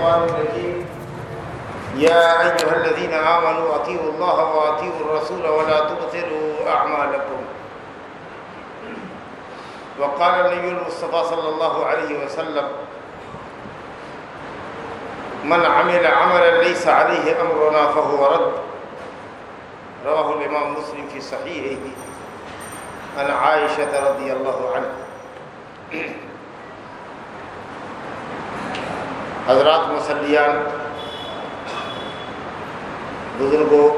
الشيطان الرجيم. يا أيها الذين آمنوا أطيعوا الله وأطيعوا الرسول ولا تبطلوا أعمالكم. وقال النبي المصطفى صلى الله عليه وسلم، من عمل عملا ليس عليه أمرنا فهو رد. رواه الإمام مسلم في صحيحه. عن عائشة رضي الله عنها. حضرات مسلیان، بزرگوں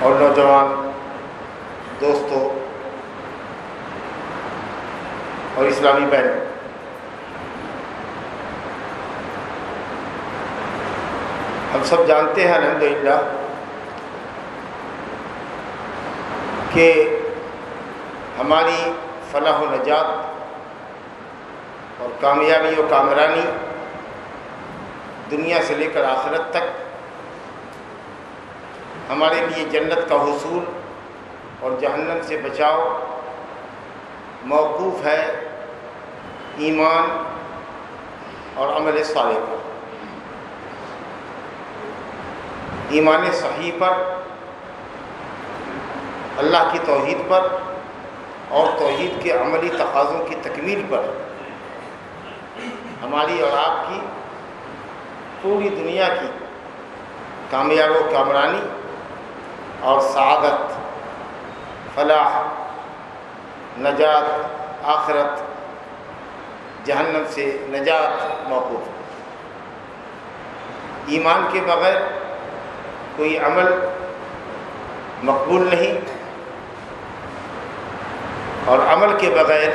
اور نوجوان دوستوں اور اسلامی بہن ہم سب جانتے ہیں الحمدللہ کہ ہماری فلاح و نجات اور کامیابی و کامرانی دنیا سے لے کر آخرت تک ہمارے لیے جنت کا حصول اور جہنم سے بچاؤ موقوف ہے ایمان اور عمل صالح پر۔ ایمان صحیح پر، اللہ کی توحید پر اور توحید کے عملی تقاضوں کی تکمیل پر۔ ہماری اور آپ کی پوری دنیا کی کامیاب و کامرانی اور سعادت، فلاح، نجات، آخرت، جہنم سے نجات موقوف۔ ایمان کے بغیر کوئی عمل مقبول نہیں اور عمل کے بغیر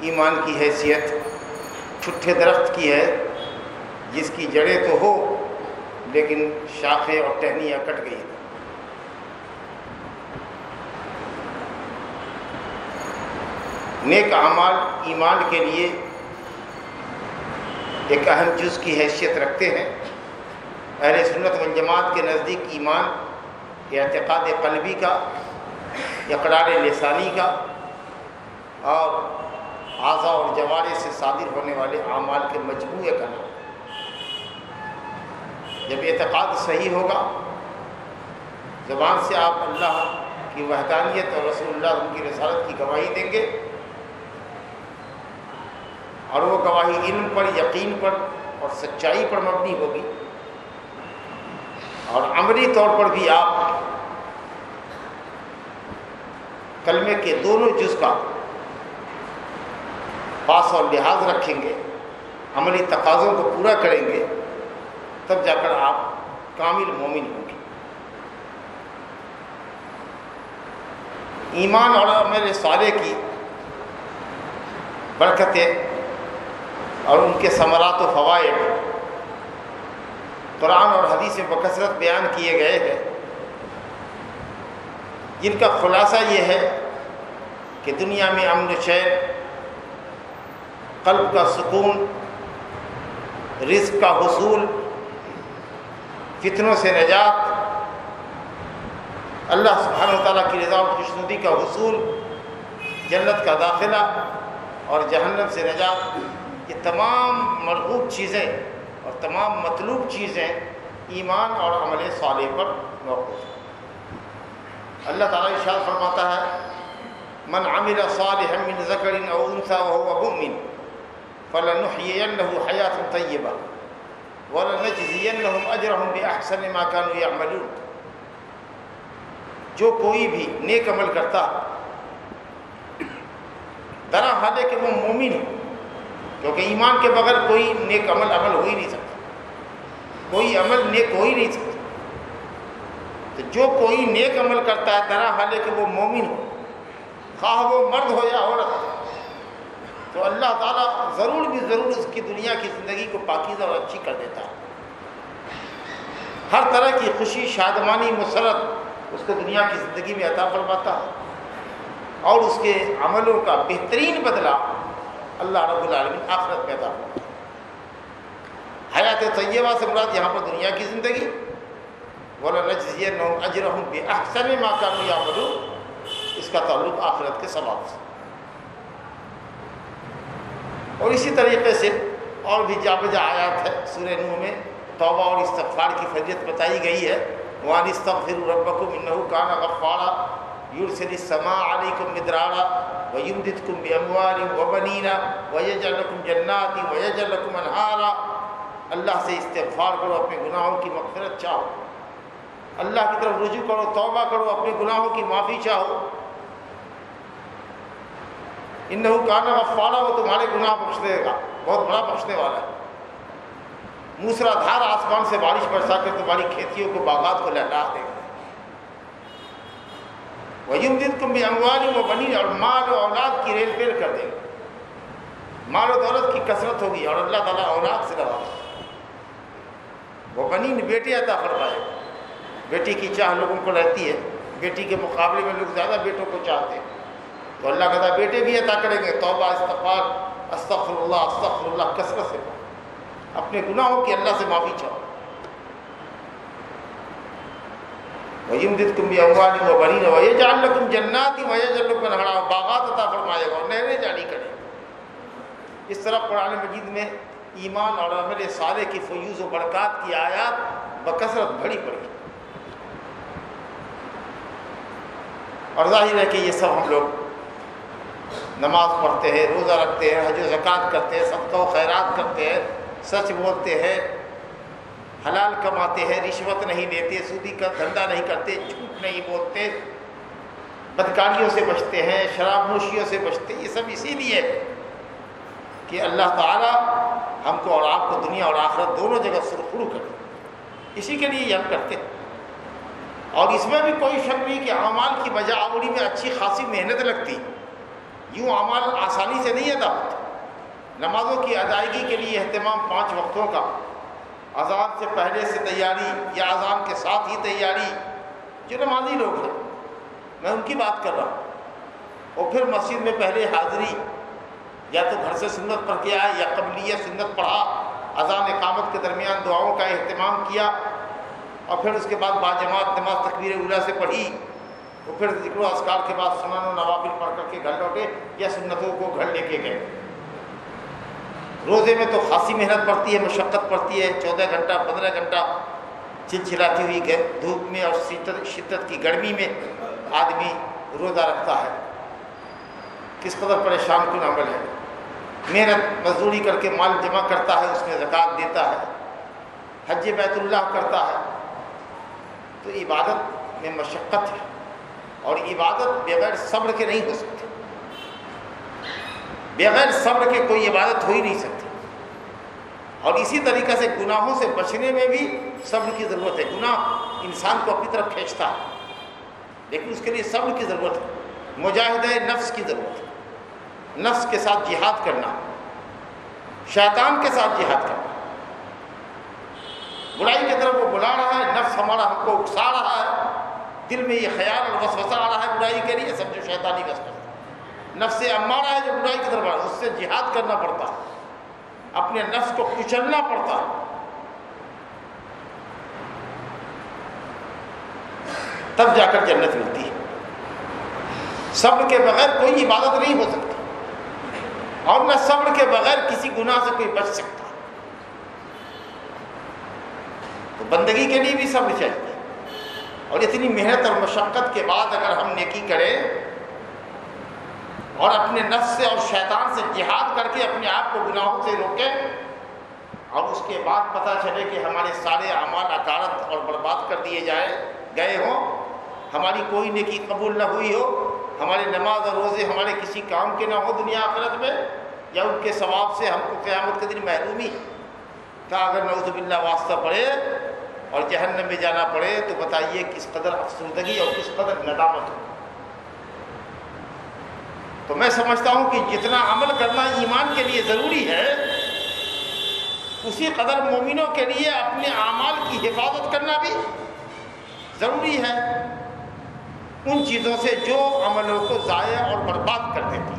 ایمان کی حیثیت چھٹے درخت کی ہے، جس کی جڑیں تو ہو، لیکن شاخیں اور ٹہنیاں کٹ گئی نیک اعمال ایمان کے لیے ایک اہم جز کی حیثیت رکھتے ہیں۔ اہل سنت والجماعت کے نزدیک ایمان اعتقاد قلبی کا اقرار لسانی کا، اور اعضاء اور جوارے سے صادر ہونے والے اعمال کے مجموعے کا نام۔ جب اعتقاد صحیح ہوگا، زبان سے آپ اللہ کی وحدانیت اور رسول اللہ ان کی رسالت کی گواہی دیں گے۔ اور وہ گواہی علم پر، یقین پر اور سچائی پر مبنی ہوگی۔ اور عملی طور پر بھی آپ کلمے کے دونوں جز کا پاس اور لحاظ رکھیں گے، عملی تقاضوں کو پورا کریں گے، تب جا کر آپ کامل مومن ہوں گے۔ ایمان اور عمل صالح کی برکتیں اور ان کے ثمرات و فوائد قرآن اور حدیث میں بکثرت بیان کیے گئے ہیں۔ جن کا خلاصہ یہ ہے کہ دنیا میں امن و شعر قلب کا سکون، رزق کا حصول، فتنوں سے نجات، اللہ سبحانہ و تعالیٰ کی رضا و خوشنودی کا حصول، جنت کا داخلہ اور جہنم سے نجات، یہ تمام مرغوب چیزیں اور تمام مطلوب چیزیں ایمان اور عمل صالح پر موقف ہیں۔ اللہ تعالیٰ ارشاد فرماتا ہے، من عمل صالحا من ذکر او انثى وهو مؤمن فلنحيينه حياة طيبة ولنجزينهم اجرهم باحسن ما كانوا يعملون. جو کوئی بھی نیک عمل کرتا درا حال ہے کہ وہ مومن ہو کیونکہ ایمان کے بغیر کوئی نیک عمل عمل ہو ہی نہیں سکتا۔ کوئی عمل نیک ہو ہی نہیں سکتا۔ تو جو کوئی نیک عمل کرتا ہے طرح حال ہے کہ وہ مومن ہو، خواہ وہ مرد ہو یا عورت تو اللہ تعالیٰ ضرور بھی ضرور اس کی دنیا کی زندگی کو پاکیزہ اور اچھی کر دیتا ہے۔ ہر طرح کی خوشی، شادمانی، مسرت اس کو دنیا کی زندگی میں عطا فرماتا ہے۔ اور اس کے عملوں کا بہترین بدلہ اللہ رب العالمین آخرت میں عطا فرماتا ہے۔ حیات طیبہ سے مراد یہاں پر دنیا کی زندگی۔ بولا اجرحم بے احسن ماں کا اس کا تعلق آخرت کے ثواب سے۔ اور اسی طریقے سے اور بھی جا بجا آیات ہے سورہ نو میں، توبہ اور استغفار کی فضیت بتائی گئی ہے۔ وان استغفر ربکم انہو کان غفارا۔ یرسل السماء علیکم مدرارا ویمددکم باموال وبنین ویجعل لکم جنات ویجعل لکم انہارا اللہ سے استغفار کرو، اپنے گناہوں کی مغفرت چاہو۔ اللہ کی طرف رجوع کرو، توبہ کرو، اپنے گناہوں کی معافی چاہو۔ انہو کان غفارا وہ تمہارے گناہ بخش دے گا بہت بڑا بخشنے والا ہے۔ موسرا دھار آسمان سے بارش برسا کے تمہاری کھیتیوں کو باغات کو لہلا دے۔ گا ویم دن تم بھی اموال و بنی اور مال و اولاد کی ریل پیل کر دے گا مال و دولت کی کثرت ہوگی اور اللہ تعالیٰ اولاد سے لگا وہ بنی نے بیٹے عطا فرمائے۔ بیٹی کی چاہ لوگوں کو رہتی ہے۔ بیٹی کے مقابلے میں لوگ زیادہ بیٹوں کو چاہتے ہیں۔ تو اللہ کہتا بیٹے بھی عطا کریں گے۔ توبہ، استغفار استغفر اللہ استغفر اللہ کثرت سے۔ اپنے گناہوں کی اللہ سے معافی چاہو۔ ویم دت تم بھی اموانی و بنی نہ یہ جان لکم جناتی وجہ جن باغات عطا فرمائے گا اور نہریں جاری کرے اس طرح قرآن مجید میں ایمان اور عمل صالح کی فیوز و برکات کی آیات بکثرت بھری پڑی۔ اور ظاہر ہے کہ یہ سب ہم لوگ نماز پڑھتے ہیں، روزہ رکھتے ہیں، حج و زکوٰۃ کرتے ہیں، صدقہ و خیرات کرتے ہیں، سچ بولتے ہیں، حلال کماتے ہیں، رشوت نہیں لیتے، سودی کا دھندا نہیں کرتے، جھوٹ نہیں بولتے، بدکاریوں سے بچتے ہیں، شراب نوشیوں سے بچتے یہ سب اسی لیے کہ اللہ تعالیٰ ہم کو اور آپ کو دنیا اور آخرت دونوں جگہ سرخرو کرے اسی کے لیے یہ ہم کرتے ہیں۔ اور اس میں بھی کوئی شک نہیں کہ اعمال کی بجا آوری میں اچھی خاصی محنت لگتی۔ یوں اعمال آسانی سے نہیں ادا ہوتا نمازوں کی ادائیگی کے لیے اہتمام پانچ وقتوں کا۔ اذان سے پہلے سے تیاری یا اذان کے ساتھ ہی تیاری۔ جو نمازی لوگ ہیں۔ میں ان کی بات کر رہا ہوں۔ اور پھر مسجد میں پہلے حاضری۔ یا تو گھر سے سنت پڑھ کے آئے یا قبلیہ سنت پڑھا۔ اذان اقامت کے درمیان دعاؤں کا اہتمام کیا۔ اور پھر اس کے بعد باجماعت نماز تکبیر اولا سے پڑھی۔ اور پھر ذکر و اذکار کے بعد سنن و نوابل پڑھ کر کے گھر لوٹے یا سنتوں کو گھر لے کے گئے۔ روزے میں تو خاصی محنت پڑتی ہے، مشقت پڑتی ہے، چودہ گھنٹہ، پندرہ گھنٹہ چلچلاتی ہوئی دھوپ میں اور شدت شدت کی گرمی میں آدمی روزہ رکھتا ہے۔ کس قدر پریشان کن عمل ہے محنت مزدوری کر کے مال جمع کرتا ہے، اس میں زکوٰۃ دیتا ہے، حج بیت اللہ کرتا ہے۔ تو عبادت میں مشقت ہے۔ اور عبادت بغیر صبر کے نہیں ہو سکتی۔ بغیر صبر کے کوئی عبادت ہو ہی نہیں سکتی۔ اور اسی طریقے سے گناہوں سے بچنے میں بھی صبر کی ضرورت ہے۔ گناہ انسان کو اپنی طرف کھینچتا ہے، لیکن اس کے لیے صبر کی ضرورت ہے، مجاہدہ نفس کی ضرورت ہے۔ نفس کے ساتھ جہاد کرنا، شیطان کے ساتھ جہاد کرنا۔ برائی کی طرف وہ بلا رہا ہے، نفس ہمارا ہم کو اکسا رہا ہے۔ دل میں یہ خیال اور وسوسہ آ رہا ہے برائی کے لیے سب جو شیطانی وسوسہ۔ نفس امارہ ہے جو برائی کی طرف اس سے جہاد کرنا پڑتا۔ اپنے نفس کو کچلنا پڑتا۔ تب جا کر جنت ملتی ہے۔ صبر کے بغیر کوئی عبادت نہیں ہو سکتی اور نہ صبر کے بغیر کسی گناہ سے کوئی بچ سکتا۔ تو بندگی کے لیے بھی صبر چاہیے۔ اور اتنی محنت اور مشقت کے بعد اگر ہم نیکی کریں اور اپنے نفس سے اور شیطان سے جہاد کر کے اپنے آپ کو گناہوں سے روکیں، اور اس کے بعد پتہ چلے کہ ہمارے سارے اعمال اکارت اور برباد کر دیے جائے، گئے ہوں، ہماری کوئی نیکی قبول نہ ہوئی ہو، ہمارے نماز اور روزے ہمارے کسی کام کے نہ ہو دنیا آخرت میں، یا ان کے ثواب سے ہم کو قیامت کے دن محرومی کا اگر نعوذ باللہ واسطہ پڑے اور جہنم میں جانا پڑے تو بتائیے کس قدر افسردگی اور کس قدر ندامت ہو۔ تو میں سمجھتا ہوں کہ جتنا عمل کرنا ایمان کے لیے ضروری ہے، اسی قدر مومنوں کے لیے اپنے اعمال کی حفاظت کرنا بھی ضروری ہے۔ ان چیزوں سے جو عملوں کو ضائع اور برباد کر دیتی۔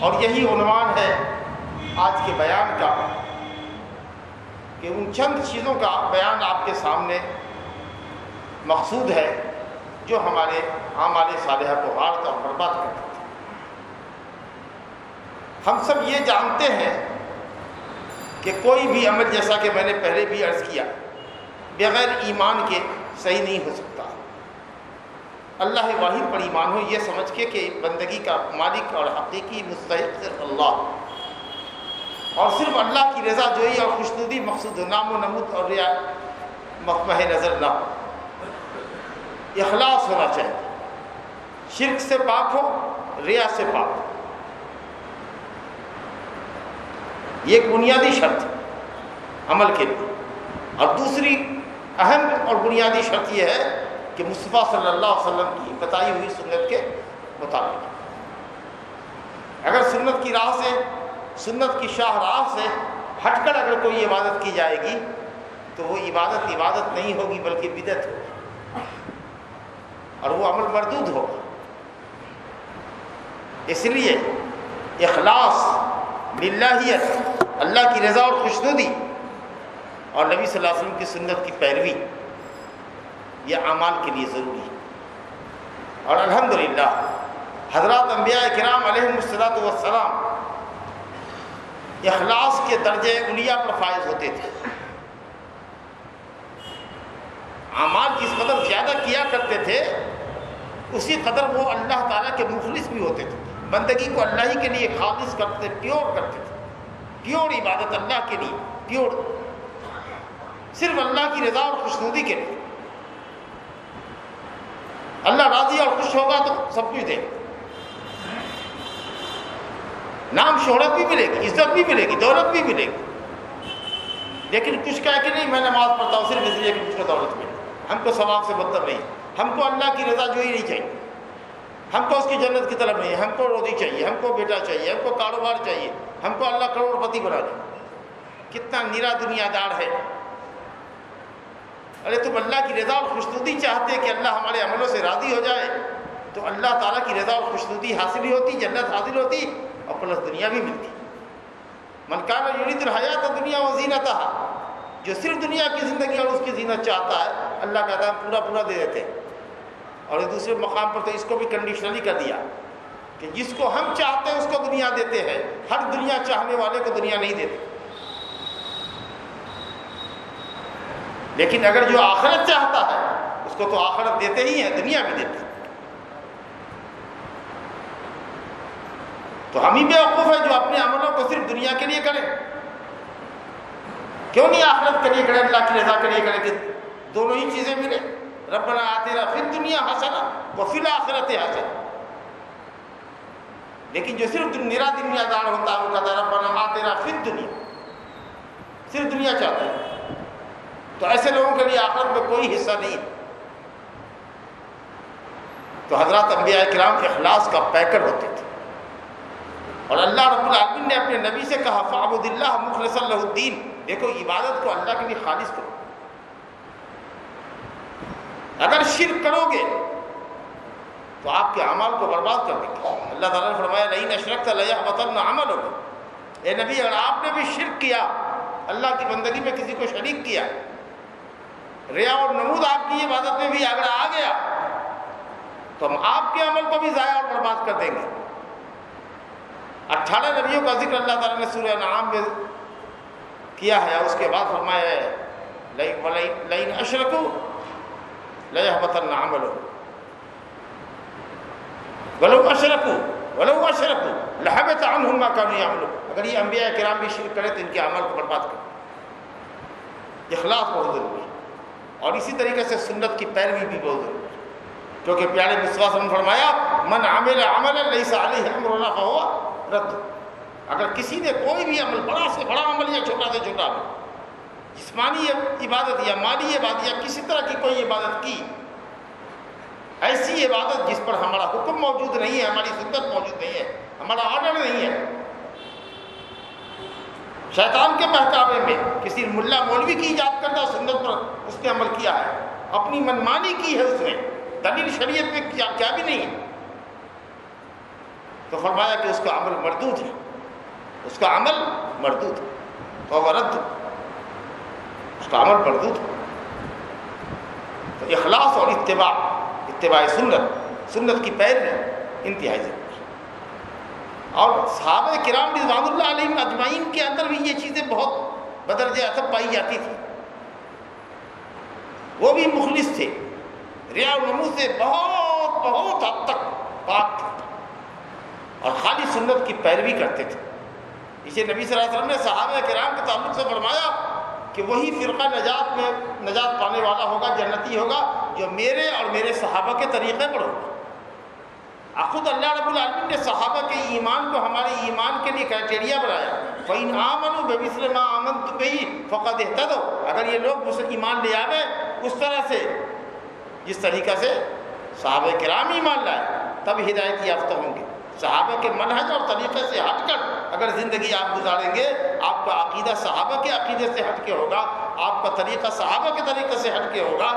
اور یہی عنوان ہے آج کے بیان کا۔ کہ ان چند چیزوں کا بیان آپ کے سامنے مقصود ہے جو ہمارے اعمال صالحہ کو غارت اور برباد کرتے تھے ہم سب یہ جانتے ہیں کہ کوئی بھی عمل جیسا کہ میں نے پہلے بھی عرض کیا، بغیر ایمان کے صحیح نہیں ہو سکتا۔ اللہ واحد پر ایمان ہو، یہ سمجھ کے کہ بندگی کا مالک اور حقیقی مستحق صرف اللہ۔ اور صرف اللہ کی رضا جوئی اور خوشنودی، مقصود نام و نمود اور ریا مقمہ نظر نہ ہو۔ اخلاص ہونا چاہیے۔ شرک سے پاک ہو، ریا سے پاک ہو۔ یہ ایک بنیادی شرط ہے عمل کے لیے۔ اور دوسری اہم اور بنیادی شرط یہ ہے کہ مصطفیٰ صلی اللہ علیہ وسلم کی بتائی ہوئی سنت کے مطابق۔ اگر سنت کی راہ سے سنت کی شاہ راہ سے ہٹ کر اگر کوئی عبادت کی جائے گی، تو وہ عبادت عبادت نہیں ہوگی، بلکہ بدت ہوگی۔ اور وہ عمل مردود ہوگا۔ اس لیے اخلاص، للہیت، اللہ کی رضا اور خوشنودی اور نبی صلی اللہ علیہ وسلم کی سنت کی پیروی، یہ اعمال کے لیے ضروری ہے۔ اور الحمدللہ، حضرات انبیاء کرام علیہ السلاۃ والسلام اخلاص کے درجے انیا پر فائز ہوتے تھے۔ اعمال جس قدر زیادہ کیا کرتے تھے، اسی قدر وہ اللہ تعالیٰ کے مخلص بھی ہوتے تھے۔ بندگی کو اللہ ہی کے لیے خالص کرتے، پیور کرتے تھے۔ پیور عبادت اللہ کے لیے، پیور۔ صرف اللہ کی رضا اور خوشنودی کے لیے۔ اللہ راضی اور خوش ہوگا تو سب کچھ دے۔ گا نام شہرت بھی ملے گی، عزت بھی ملے گی، دولت بھی ملے گی۔ لیکن کچھ کہہ کہ نہیں، میں نماز پڑھتا ہوں، صرف اس لیے کہ مجھ کو دولت ملے۔ ہم کو ثواب سے بدتر نہیں، ہم کو اللہ کی رضا جو ہی نہیں چاہیے۔ ہم کو اس کی جنت کی طرف نہیں، ہم کو روزی چاہیے، ہم کو بیٹا چاہیے، ہم کو کاروبار چاہیے، ہم کو اللہ کروڑ پتی بنا دے۔ کتنا نیرا دنیا دار ہے۔ ارے تم اللہ کی رضا اور خوشنودی چاہتے کہ اللہ ہمارے عملوں سے راضی ہو جائے، تو اللہ تعالیٰ کی رضا اور خوشنودی حاصل ہی ہوتی، جنت حاصل ہوتی۔ اور پلس دنیا بھی ملتی۔ منکانہ یونی حیات دنیا و زینت جو صرف دنیا کی زندگی اور اس کی زینت چاہتا ہے، اللہ کا دام پورا پورا دے دیتے۔ اور دوسرے مقام پر تو اس کو بھی کنڈیشنلی کر دیا کہ جس کو ہم چاہتے ہیں، اس کو دنیا دیتے ہیں۔ ہر دنیا چاہنے والے کو دنیا نہیں دیتے۔ لیکن اگر جو آخرت چاہتا ہے، اس کو تو آخرت دیتے ہی ہیں، دنیا بھی دیتے۔ ہیں تو ہم ہی بے وقوف ہیں جو اپنے عملوں کو صرف دنیا کے لیے کریں کیوں نہیں آخرت کے لیے کریں اللہ کی رضا کے لیے کریں کہ دونوں ہی چیزیں ملے۔ ربنا آتینا فی دنیا حسنا وہ فی الآخرت حسن لیکن جو صرف میرا دنیا دار ہوتا ہے، وہ کہتا ہے، ربنا آتینا فی دنیا صرف دنیا چاہتا ہے۔ تو ایسے لوگوں کے لیے آخرت میں کوئی حصہ نہیں تو حضرات انبیاء کرام اخلاص کا پیکر ہوتے تھے۔ اور اللہ رب العالمین نے اپنے نبی سے کہا فعبد اللہ مخلص اللہ الدین. دیکھو، عبادت کو اللہ کے لیے خالص کرو۔ اگر شرک کرو گے، تو آپ کے اعمال کو برباد کر دیں گے۔ اللہ تعالیٰ نے فرمایا نہیں نشرک تھا لیا وطن عمل ہوگا اے نبی، اگر آپ نے بھی شرک کیا، اللہ کی بندگی میں کسی کو شریک کیا، ریا اور نمود آپ کی عبادت میں بھی اگر آ گیا، تو ہم آپ کے عمل کو بھی ضائع اور برباد کر دیں گے۔ اٹھارہ نبیوں کا ذکر اللہ تعالیٰ نے سورہ نعام میں کیا ہے اس کے بعد فرمایا ہے لین اشرک لطن عمل ولو اشرک ولو اشرک لہبت عنہم ما كانوا يعملون۔ اگر یہ انبیاء کرام بھی شرک کرے تو ان کے عمل کو برباد کرے اخلاص بہت ضروری ہے۔ اور اسی طریقے سے سنت کی پیروی بھی بہت ضروری ہے۔ کیونکہ پیارے وشواس نے فرمایا، من عمل عمل لیس علیہ امرنا فهو رد اگر کسی نے کوئی بھی عمل، بڑا سے بڑا عمل یا چھوٹا سے چھوٹا عمل جسمانی عبادت یا مالی عبادت یا کسی طرح کی کوئی عبادت کی، ایسی عبادت جس پر ہمارا حکم موجود نہیں ہے، ہماری سنت موجود نہیں ہے، ہمارا آرڈر نہیں ہے۔ شیطان کے بہکاوے میں کسی ملا مولوی کی ایجاد کردہ سنت پر اس نے عمل کیا ہے۔ اپنی منمانی کی ہے اس نے دلیل شریعت میں کیا کیا بھی نہیں ہے۔ تو فرمایا کہ اس کا عمل مردود ہے۔ اس کا عمل مردود ہے۔ رد۔ اس کا عمل مردود ہے۔ تو اخلاص اور اتباع اتباع سنت سنت کی پیر میں انتہائی ضرور اور صحابہ کرام رضوان اللہ علیہ اجمعین کے اندر بھی یہ چیزیں بہت بدرجہ ادب پائی جاتی تھی وہ بھی مخلص تھے۔ ریا نمو سے بہت بہت حد تک پاک تھے۔ اور خالی سنت کی پیروی کرتے تھے۔ اسے نبی صلی اللہ علیہ وسلم نے صحابہ کرام کے تعلق سے فرمایا کہ وہی فرقہ نجات میں نجات پانے والا ہوگا، جنتی ہوگا، جو میرے اور میرے صحابہ کے طریقے پر ہوگا۔ خود اللہ رب العالمین نے صحابہ کے ایمان کو ہمارے ایمان کے لیے کرائٹیریا بنایا۔ فعین آمن و بے مسلم آمن تو گئی فقط احتد ہو اگر یہ لوگ مسلم ایمان لے آوے، اس طرح سے، جس طریقہ سے صحابہ کرام ایمان لائے، تب ہدایت یافتہ ہوں گے۔ صحابہ کے منحج اور طریقے سے ہٹ کر اگر زندگی آپ گزاریں گے، آپ کا عقیدہ صحابہ کے عقیدے سے ہٹ کے ہوگا، آپ کا طریقہ صحابہ کے طریقے سے ہٹ کے ہوگا،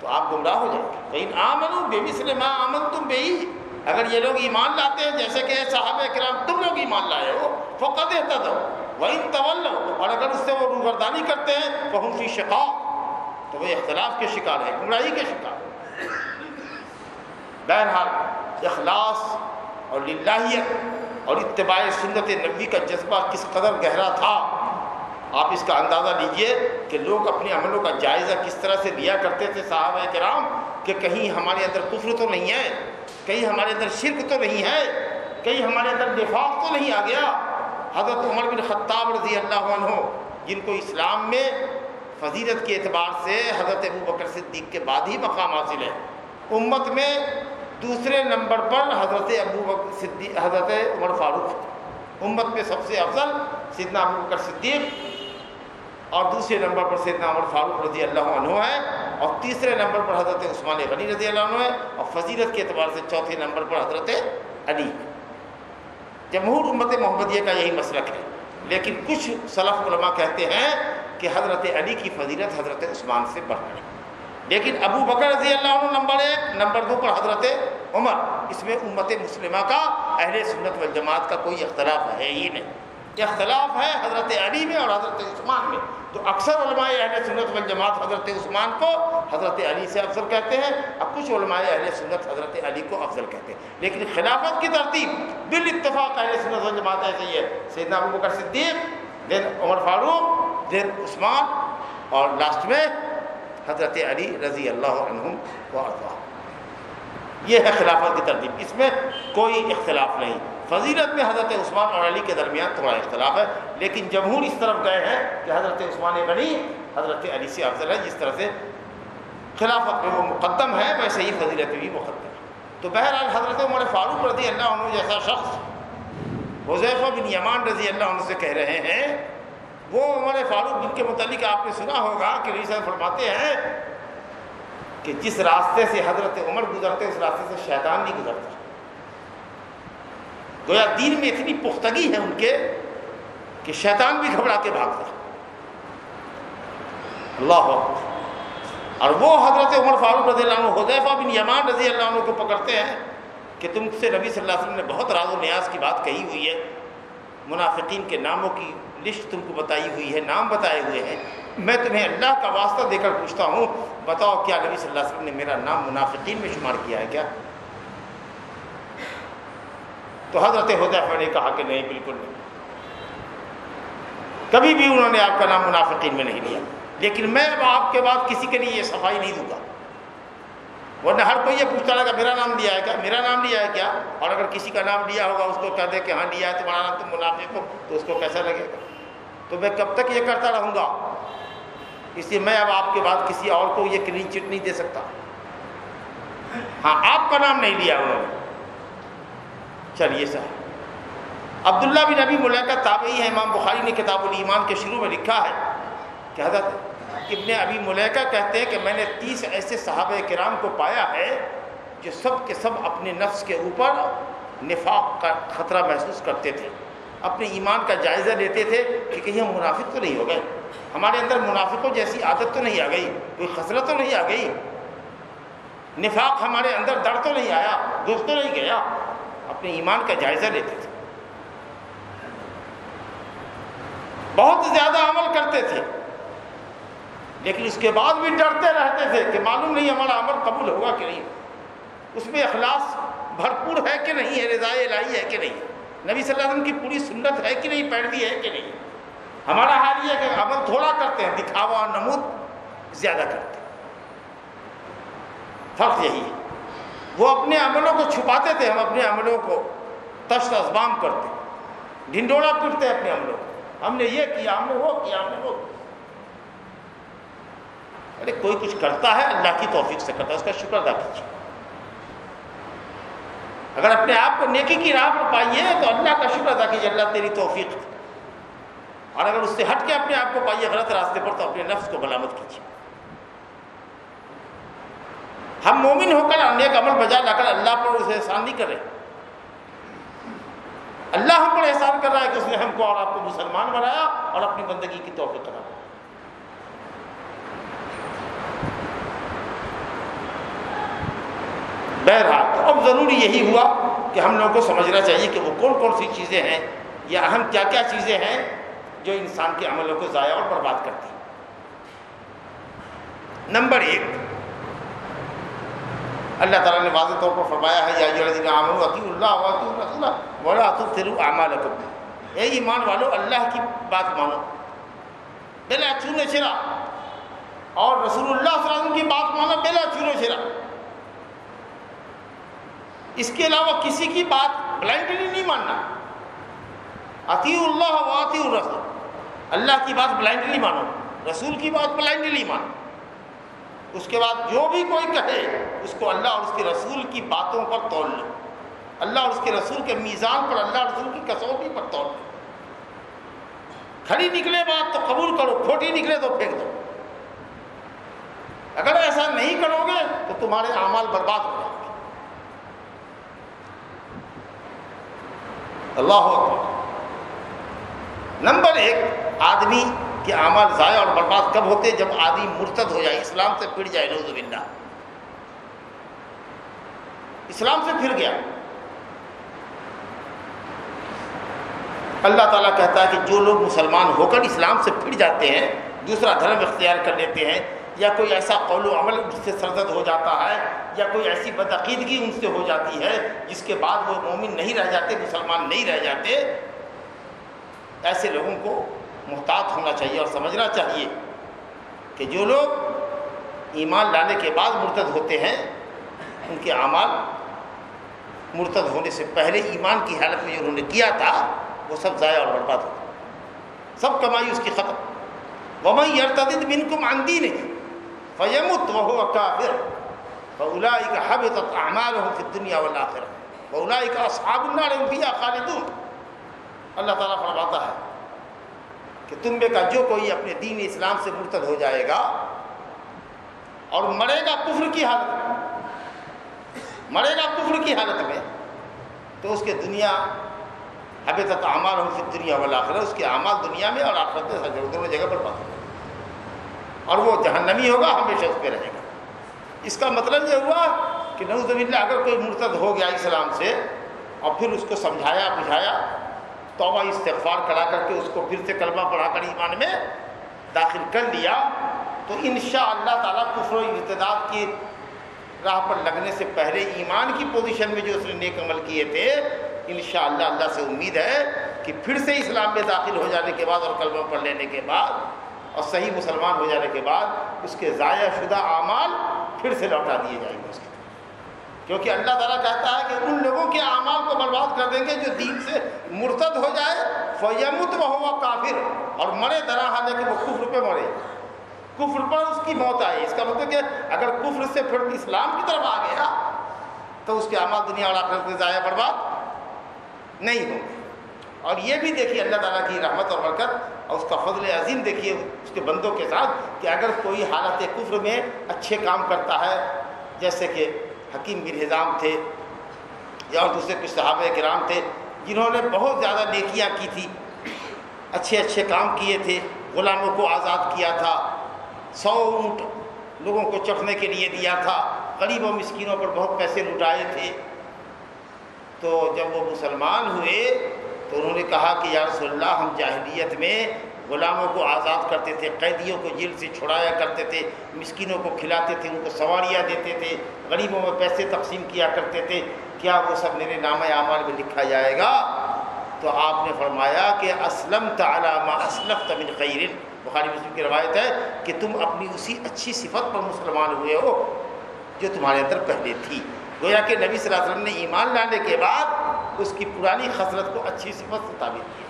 تو آپ گمراہ ہو جائیں گے۔ کہیں آمن بے مثل ماں آمن تم بے ہی اگر یہ لوگ ایمان لاتے ہیں، جیسے کہ صحابہ کرام تم لوگ ایمان لائے ہو فقط احتد ہو وہی طول اور اگر اس سے وہ روبردانی کرتے ہیں تو ہم فی شقا تو وہ اختلاف کے شکار ہے گمراہی کے شکار بہرحال اخلاص اور للہیت اور اتباع سنت نبی کا جذبہ کس قدر گہرا تھا، آپ اس کا اندازہ لیجیے کہ لوگ اپنے عملوں کا جائزہ کس طرح سے لیا کرتے تھے صحابہ کرام، کہ کہیں ہمارے اندر کفر تو نہیں ہے، کہیں ہمارے اندر شرک تو نہیں ہے، کہیں ہمارے اندر نفاق تو نہیں آ گیا۔ حضرت عمر بن خطاب رضی اللہ عنہ، جن کو اسلام میں فضیلت کے اعتبار سے حضرت ابو بکر صدیق کے بعد ہی مقام حاصل ہے، امت میں دوسرے نمبر پر حضرت ابو بکر صدیق حضرت عمر فاروق، امت میں سب سے افضل سیدنا ابو بکر صدیق، اور دوسرے نمبر پر سیدنا عمر فاروق رضی اللہ عنہ ہے، اور تیسرے نمبر پر حضرت عثمان غنی رضی اللہ عنہ ہے، اور فضیلت کے اعتبار سے چوتھے نمبر پر حضرت علی۔ جمہور امت محمدیہ کا یہی مسلک ہے، لیکن کچھ صلف علماء کہتے ہیں کہ حضرت علی کی فضیلت حضرت عثمان سے بڑھ گئی۔ لیکن ابو بکر رضی اللہ عنہ نمبر ایک، نمبر دو پر حضرت عمر، اس میں امت مسلمہ کا اہل سنت والجماعت کا کوئی اختلاف ہے ہی نہیں۔ اختلاف ہے حضرت علی میں اور حضرت عثمان میں۔ تو اکثر علماء اہل سنت والجماعت حضرت عثمان کو حضرت علی سے افضل کہتے ہیں، اب کچھ علماء اہل سنت حضرت علی کو افضل کہتے ہیں۔ لیکن خلافت کی ترتیب بال اتفاق اہل سنت والجماعت ایسے ہی ہے۔ سیدنا ابو بکر صدیق، دین عمر فاروق، دین عثمان اور لاسٹ میں حضرت علی رضی اللہ عنہم و ارضا یہ ہے خلافت کی ترتیب۔ اس میں کوئی اختلاف نہیں۔ فضیلت میں حضرت عثمان اور علی کے درمیان تھوڑا اختلاف ہے، لیکن جمہور اس طرف گئے ہیں کہ حضرت عثمان غنی حضرت علی سے افضل ہے جس طرح سے خلافت میں وہ مقدم ہے ویسے ہی فضیلت میں بھی مقدم ہے تو بہرحال حضرت عمر فاروق رضی اللہ عنہ جیسا شخص حضیفہ بن یمان رضی اللہ عنہ سے کہہ رہے ہیں وہ عمر فاروق جن کے متعلق آپ نے سنا ہوگا کہ رئی صاحب فرماتے ہیں کہ جس راستے سے حضرت عمر گزرتے اس راستے سے شیطان نہیں گزرتا۔ گویا دین میں اتنی پختگی ہے ان کے کہ شیطان بھی گھبرا کے بھاگتا اللہ اور وہ حضرت عمر فاروق رضی اللہ عنہ حضیفہ بن یمان رضی اللہ عنہ کو پکڑتے ہیں کہ تم سے نبی صلی اللہ علیہ وسلم نے بہت راز و نیاز کی بات کہی ہوئی ہے۔ منافقین کے ناموں کی لسٹ تم کو بتائی ہوئی ہے، نام بتائے ہوئے ہیں۔ میں تمہیں اللہ کا واسطہ دے کر پوچھتا ہوں، بتاؤ کیا نبی صلی اللہ علیہ وسلم نے میرا نام منافقین میں شمار کیا ہے کیا؟ تو حضرت حضیفہ نے کہا کہ نہیں، بالکل نہیں۔ کبھی بھی انہوں نے آپ کا نام منافقین میں نہیں لیا۔ لیکن میں اب آپ کے بعد کسی کے لیے یہ صفائی نہیں دوں گا۔ ورنہ ہر کوئی یہ پوچھتا رہا میرا نام لیا ہے کیا؟ میرا نام لیا ہے کیا؟ اور اگر کسی کا نام لیا ہوگا، اس کو کہہ دے کہ ہاں لیا ہے، تمہارا نام تم منافق ہو، تو اس کو کیسا لگے گا؟ تو میں کب تک یہ کرتا رہوں گا؟ اس لیے میں اب آپ کے بعد کسی اور کو یہ کلین چٹ نہیں دے سکتا۔ ہاں آپ کا نام نہیں لیا انہوں نے۔ چلیے سر۔ عبداللہ بن نبی ملیکہ تابعی ہے امام بخاری نے کتاب الایمان کے شروع میں لکھا ہے۔ کہ حضرت ابن ابی ملیکہ کہتے ہیں کہ میں نے تیس ایسے صحابہ کرام کو پایا ہے جو سب کے سب اپنے نفس کے اوپر نفاق کا خطرہ محسوس کرتے تھے۔ اپنے ایمان کا جائزہ لیتے تھے کہ کہیں ہم منافق تو نہیں ہو گئے۔ ہمارے اندر منافقوں جیسی عادت تو نہیں آ گئی، کوئی خسرت تو نہیں آ گئی۔ نفاق ہمارے اندر ڈر تو نہیں آیا دوست تو نہیں گیا۔ اپنے ایمان کا جائزہ لیتے تھے۔ بہت زیادہ عمل کرتے تھے، لیکن اس کے بعد بھی ڈرتے رہتے تھے کہ معلوم نہیں ہمارا عمل قبول ہوگا کہ نہیں۔ اس میں اخلاص بھرپور ہے کہ نہیں ہے، رضائے الہی ہے کہ نہیں۔ نبی صلی اللہ علیہ وسلم کی پوری سنت ہے کہ نہیں، پیروی ہے کہ نہیں؟ ہمارا حال یہ ہے کہ عمل تھوڑا کرتے ہیں، دکھاوا اور نمود زیادہ کرتے ہیں۔ فرق یہی ہے۔ وہ اپنے عملوں کو چھپاتے تھے، ہم اپنے عملوں کو تشت ازبام کرتے ڈھنڈوڑا پیٹتے اپنے عملوں کو۔ ہم نے یہ کیا، ہم نے وہ کیا، ہم نے وہ ارے، کوئی کچھ کرتا ہے، اللہ کی توفیق سے کرتا ہے، اس کا شکر ادا کیجیے۔ اگر اپنے آپ کو نیکی کی راہ پر پائیے تو اللہ کا شکر ادا کیجیے، اللہ تیری توفیق۔ اور اگر اس سے ہٹ کے اپنے آپ کو پائیے، غلط راستے پر تو اپنے نفس کو ملامت کیجیے۔ ہم مومن ہو کر نیک عمل بجا لا کر اللہ پر اسے احسان نہیں کرے اللہ ہم پر احسان کر رہا ہے کہ اس نے ہم کو اور آپ کو مسلمان بنایا اور اپنی بندگی کی توفیق کرا بہرحال اب ضروری یہی ہوا کہ ہم لوگوں کو سمجھنا چاہیے کہ وہ کون کون سی چیزیں ہیں یا اہم کیا کیا چیزیں ہیں جو انسان کے عملوں کو ضائع اور برباد کرتی ہیں۔ نمبر ایک، اللہ تعالیٰ نے واضح طور پر فرمایا ہے، یا اللہ بولا تو پھر اعمال اے ایمان والو، اللہ کی بات مانو۔ بلا چونو چرا۔ اور رسول اللہ صلی اللہ علیہ وسلم کی بات مانو، بلا چونو چرا۔ اس کے علاوہ کسی کی بات بلائنڈلی نہیں ماننا۔ عطی اللہ و عطی الرسول۔ اللہ کی بات بلائنڈلی مانو۔ رسول کی بات بلائنڈلی مانو۔ اس کے بعد جو بھی کوئی کہے، اس کو اللہ اور اس کے رسول کی باتوں پر تول لو۔ اللہ اور اس کے رسول کے میزان پر، اللہ اور رسول کی کسوٹی پر تول لو۔ کھڑی نکلے بات تو قبول کرو، کھوٹی نکلے تو پھینک دو۔ اگر ایسا نہیں کرو گے تو تمہارے اعمال برباد ہو جائیں۔ گے اللہ نمبر ایک، آدمی کے اعمال ضائع اور برباد کب ہوتے؟ جب آدمی مرتد ہو جائے، اسلام سے پھر جائے نوز باللہ۔ اسلام سے پھر گیا۔ اللہ تعالیٰ کہتا ہے کہ جو لوگ مسلمان ہو کر اسلام سے پھر جاتے ہیں، دوسرا دھرم اختیار کر لیتے ہیں یا کوئی ایسا قول و عمل جس سے سرزد ہو جاتا ہے، یا کوئی ایسی بدعقیدگی ان سے ہو جاتی ہے جس کے بعد وہ مومن نہیں رہ جاتے، مسلمان نہیں رہ جاتے، ایسے لوگوں کو محتاط ہونا چاہیے اور سمجھنا چاہیے کہ جو لوگ ایمان لانے کے بعد مرتد ہوتے ہیں، ان کے اعمال مرتد ہونے سے پہلے ایمان کی حالت میں جو انہوں نے کیا تھا، وہ سب ضائع اور برباد ہوتا سب کمائی اس کی ختم۔ ومئی یرتد بن کو ماندی نہیں فیمت وہ کافر بولا کا حب تک اعمال ہو پھر دنیا والا پھر بولا کا خالدون۔ اللہ تعالیٰ فرماتا ہے کہ تم میں کا جو کوئی اپنے دین اسلام سے مرتد ہو جائے گا اور مرے گا کفر کی حالت میں، مرے گا کفر کی حالت میں، تو اس کے دنیا حب تک اعمال ہو پھر دنیا والا آخر اس کے اعمال دنیا میں اور آخرت میں دونوں جگہ پر پاتے اور وہ جہنمی ہوگا، ہمیشہ اس پہ رہے گا۔ اس کا مطلب یہ ہوا کہ نوز اللہ اگر کوئی مرتد ہو گیا اسلام سے اور پھر اس کو سمجھایا، بجھایا، توبہ، استغفار کرا کر کے اس کو پھر سے کلمہ پڑھا کر ایمان میں داخل کر لیا، تو انشاء اللہ تعالیٰ کفر و ارتداد کی راہ پر لگنے سے پہلے ایمان کی پوزیشن میں جو اس نے نیک عمل کیے تھے انشاء اللہ اللہ سے امید ہے کہ پھر سے اسلام میں داخل ہو جانے کے بعد اور کلمہ پڑھ لینے کے بعد اور صحیح مسلمان ہو جانے کے بعد اس کے ضائع شدہ اعمال پھر سے لوٹا دیے جائیں گے اس کے۔ کیونکہ اللہ تعالیٰ کہتا ہے کہ ان لوگوں کے اعمال کو برباد کر دیں گے جو دین سے مرتد ہو جائے فیمت وہ ہوا کافر۔ اور مرے درا حالے کہ وہ کفر پہ مرے۔ کفر پر اس کی موت آئی۔ اس کا مطلب کہ اگر کفر سے پھر اسلام کی طرف آ گیا، تو اس کے اعمال دنیا اور آخرت میں ضائع برباد نہیں ہوں گے۔ اور یہ بھی دیکھیے اللہ تعالیٰ کی رحمت اور برکت اور اس کا فضل عظیم دیکھیے اس کے بندوں کے ساتھ کہ اگر کوئی حالت کفر میں اچھے کام کرتا ہے، جیسے کہ حکیم بن حضام تھے یا اور دوسرے کچھ صحابہ کرام تھے، جنہوں نے بہت زیادہ نیکیاں کی تھی، اچھے اچھے کام کیے تھے، غلاموں کو آزاد کیا تھا، سو اونٹ لوگوں کو چڑھنے کے لیے دیا تھا غریب و مسکینوں پر بہت پیسے لٹائے تھے۔ تو جب وہ مسلمان ہوئے تو انہوں نے کہا کہ یا رسول اللہ، ہم جاہلیت میں غلاموں کو آزاد کرتے تھے، قیدیوں کو جیل سے چھڑایا کرتے تھے، مسکینوں کو کھلاتے تھے، ان کو سواریاں دیتے تھے، غریبوں میں پیسے تقسیم کیا کرتے تھے، کیا وہ سب میرے نام اعمال میں لکھا جائے گا؟ تو آپ نے فرمایا کہ اسلم تعلیٰ اسلف تمن خیر۔ بخاری مسلم کی روایت ہے کہ تم اپنی اسی اچھی صفت پر مسلمان ہوئے ہو جو تمہارے اندر پہلے تھی۔ گویا کہ نبی صلی اللہ علیہ وسلم نے ایمان لانے کے بعد اس کی پرانی خسرت کو اچھی صفت سے تعبیر کیا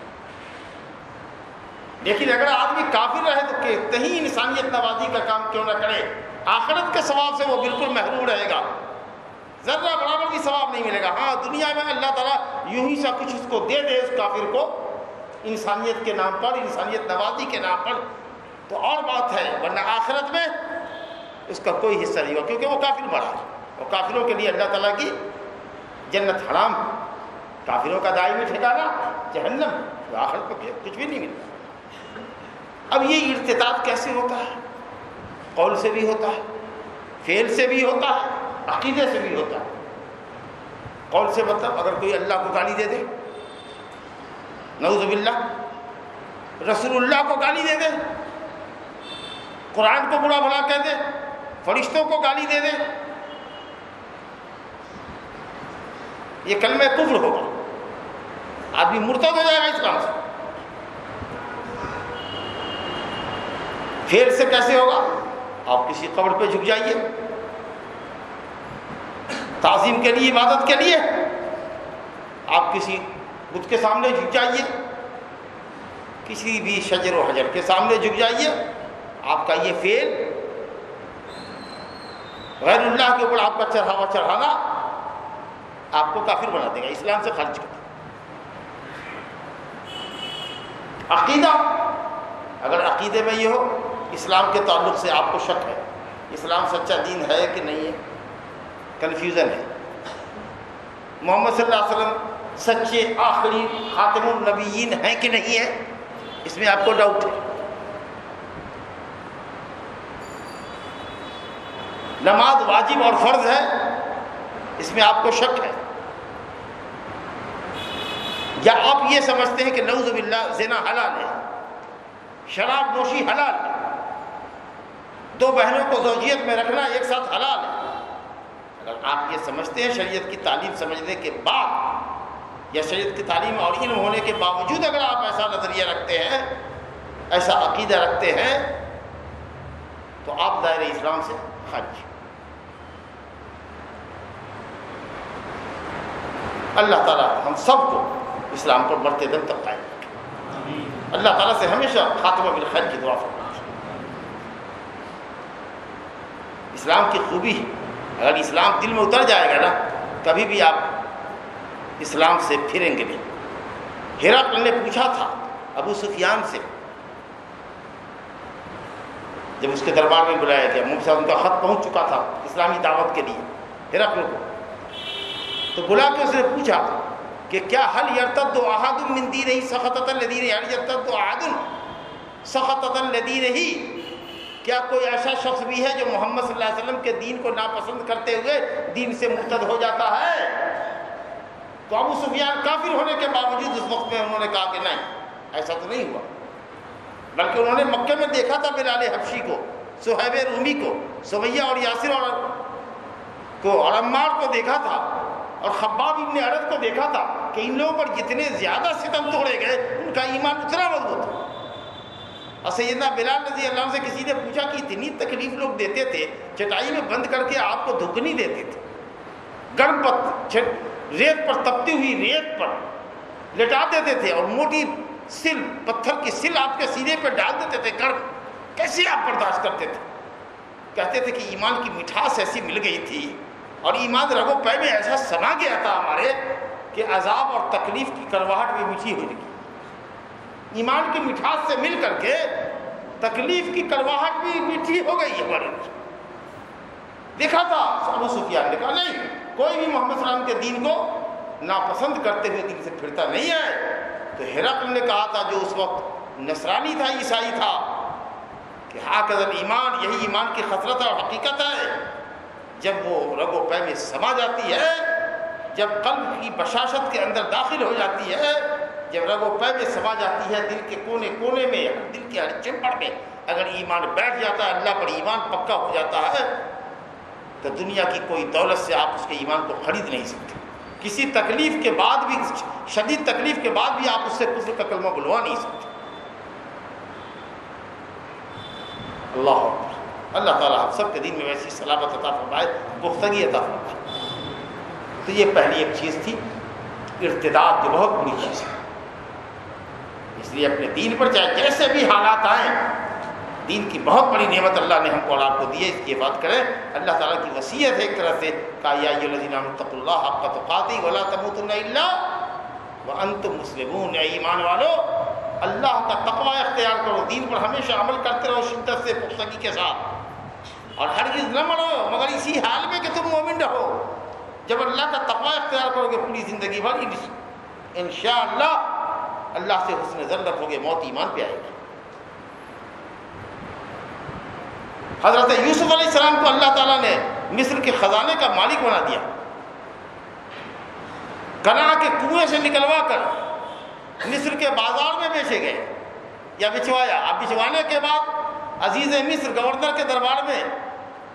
لیکن اگر آدمی کافر رہے تو کہ کہیں انسانیت نوازی کا کام کیوں نہ کرے؟ آخرت کے ثواب سے وہ بالکل محروم رہے گا۔ ذرہ برابر بھی ثواب نہیں ملے گا۔ ہاں دنیا میں اللہ تعالیٰ یوں ہی سا کچھ اس کو دے دے اس کافر کو، انسانیت کے نام پر، انسانیت نوازی کے نام پر۔ تو اور بات ہے، ورنہ آخرت میں اس کا کوئی حصہ نہیں ہوا، کیونکہ وہ کافر مرا۔ اور کافروں کے لیے اللہ تعالیٰ کی جنت حرام۔ کافروں کا دائمی ٹھکانا جہنم آخرت کو کچھ بھی نہیں ملتا۔ اب یہ ارتداد کیسے ہوتا ہے؟ قول سے بھی ہوتا ہے فیل سے بھی ہوتا ہے، عقیدے سے بھی ہوتا ہے۔ قول سے مطلب اگر کوئی اللہ کو گالی دے دے، نعوذ باللہ، رسول اللہ کو گالی دے دے، قرآن کو برا بھلا کہہ دے، فرشتوں کو گالی دے دے، یہ کلمہ کفر ہوگا۔ آدمی مرتد ہو جائے گا اس کام سے۔ پھر سے کیسے ہوگا؟ آپ کسی قبر پہ جھک جائیے۔ تعظیم کے لیے، عبادت کے لیے آپ کسی بت کے سامنے جھک جائیے۔ کسی بھی شجر و حجر کے سامنے جھک جائیے۔ آپ کا یہ فیل غیر اللہ کے اوپر آپ کا چڑھاوا چڑھانا آپ کو کافر بنا دے گا، اسلام سے خارج کر عقیدہ؟ اگر عقیدے میں یہ ہو، اسلام کے تعلق سے آپ کو شک ہے۔ اسلام سچا دین ہے کہ نہیں ہے؟ کنفیوژن ہے۔ محمد صلی اللہ علیہ وسلم سچے آخری خاتم النبیین ہیں کہ نہیں ہے اس میں آپ کو ڈاؤٹ ہے۔ نماز واجب اور فرض ہے، اس میں آپ کو شک ہے۔ یا آپ یہ سمجھتے ہیں کہ نعوذ باللہ زنا حلال ہے، شراب نوشی حلال ہے۔ دو بہنوں کو زوجیت میں رکھنا ایک ساتھ حلال ہے۔ اگر آپ یہ سمجھتے ہیں شریعت کی تعلیم سمجھنے کے بعد یا شریعت کی تعلیم اور علم ہونے کے باوجود اگر آپ ایسا نظریہ رکھتے ہیں، ایسا عقیدہ رکھتے ہیں، تو آپ دائر اسلام سے خارج اللہ تعالیٰ ہم سب کو اسلام پر بڑھتے دن تک قائم رکھے اللہ تعالیٰ سے ہمیشہ خاتمہ بالخیر کی دعا فرمائے۔ اسلام کی خوبی ہے۔ اگر اسلام دل میں اتر جائے گا نا کبھی بھی آپ اسلام سے پھریں گے نہیں۔ ہیرا نے پوچھا تھا ابو سفیان سے۔ جب اس کے دربار میں بلایا گیا مفت صاحب ان کا خط پہنچ چکا تھا اسلامی دعوت کے لیے ہیرا کو تو بلا کے اس نے پوچھا کہ کیا حل یرتد و احد من دین ہی سخت الدین یعنی یرتد و احد سخت الدین ہی؟ کیا کوئی ایسا شخص بھی ہے جو محمد صلی اللہ علیہ وسلم کے دین کو ناپسند کرتے ہوئے دین سے مرتد ہو جاتا ہے؟ تو ابو سفیان کافر ہونے کے باوجود اس وقت میں انہوں نے کہا کہ نہیں، ایسا تو نہیں ہوا۔ بلکہ انہوں نے مکے میں دیکھا تھا بلال حبشی کو صہیب رومی کو سمیہ اور یاسر اور کو، اور عمار کو دیکھا تھا۔ اور خباب ابن عرب کو دیکھا تھا کہ ان لوگوں پر جتنے زیادہ ستم توڑے گئے، ان کا ایمان اتنا مضبوط تھا۔ اور سیدنا بلال رضی اللہ عنہ سے کسی نے پوچھا کہ اتنی تکلیف لوگ دیتے تھے، چٹائی میں بند کر کے آپ کو دھک نہیں دیتے تھے۔ گرم پر ریت پر تپتی ہوئی ریت پر لٹا دیتے تھے اور موٹی سل، پتھر کی سل آپ کے سینے پہ ڈال دیتے تھے۔ گرم، کیسے آپ برداشت کرتے تھے؟ کہتے تھے کہ ایمان کی مٹھاس ایسی مل گئی تھی۔ اور ایمان رگو پہ میں ایسا سنا گیا تھا ہمارے کہ عذاب اور تکلیف کی کرواہٹ بھی میٹھی ہو گئی ایمان کی مٹھاس سے مل کر کے تکلیف کی کرواہٹ بھی میٹھی ہو گئی ہمارے دیکھا تھا ابو سفیان نے کہا، نہیں، کوئی بھی محمد صلی اللہ علیہ وسلم کے دین کو ناپسند کرتے ہوئے دین سے پھرتا نہیں ہے۔ تو ہیرقل نے کہا تھا، جو اس وقت نصرانی تھا، عیسائی تھا، کہ حاکل ایمان یہی ایمان کی خطرت اور حقیقت ہے۔ جب وہ رگ و پہ میں سما جاتی ہے، جب قلب کی بشاشت کے اندر داخل ہو جاتی ہے، جب رگ و پہ میں سما جاتی ہے، دل کے کونے کونے میں یعنی دل کے ہر چمپڑ میں، اگر ایمان بیٹھ جاتا ہے، اللہ پر ایمان پکا ہو جاتا ہے، تو دنیا کی کوئی دولت سے آپ اس کے ایمان کو خرید نہیں سکتے۔ کسی تکلیف کے بعد بھی، شدید تکلیف کے بعد بھی آپ اس سے کفر کا کلمہ بلوا نہیں سکتے۔ اللہ اللہ تعالیٰ ہم سب کے دین میں ویسی سلامت عطا فرمائے، پختگی عطا فرمائے۔ تو یہ پہلی ایک چیز تھی، ارتداد کی بہت بری چیز ہے۔ اس لیے اپنے دین پر چاہے جیسے بھی حالات آئیں، دین کی بہت بڑی نعمت اللہ نے ہم کو اور آپ کو دی ہے، اس کی بات کریں، اللہ تعالیٰ کی وصیت ہے ایک طرح سے کہا یا تق اللہ آپ کا تو قاطی ولا تبوت اللہ وہ انت مسلم ایمان والو، اللہ کا تقوی اختیار کرو، دین پر ہمیشہ عمل کرتے رہو، شدت سے، پختگی کے ساتھ۔ اور ہر چیز نہ مرو مگر اسی حال میں کہ تم مومن رہو۔ جب اللہ کا تقوی اختیار کرو گے پوری زندگی بھر، ان شاء اللہ اللہ سے حسن زن رکھو گے، موت ایمان پہ آئے گی۔ حضرت یوسف علیہ السلام کو اللہ تعالیٰ نے مصر کے خزانے کا مالک بنا دیا۔ کنا کے کنویں سے نکلوا کر مصر کے بازار میں بیچے گئے۔ یا بچوایا۔ اب بچوانے کے بعد عزیز مصر، گورنر کے دربار میں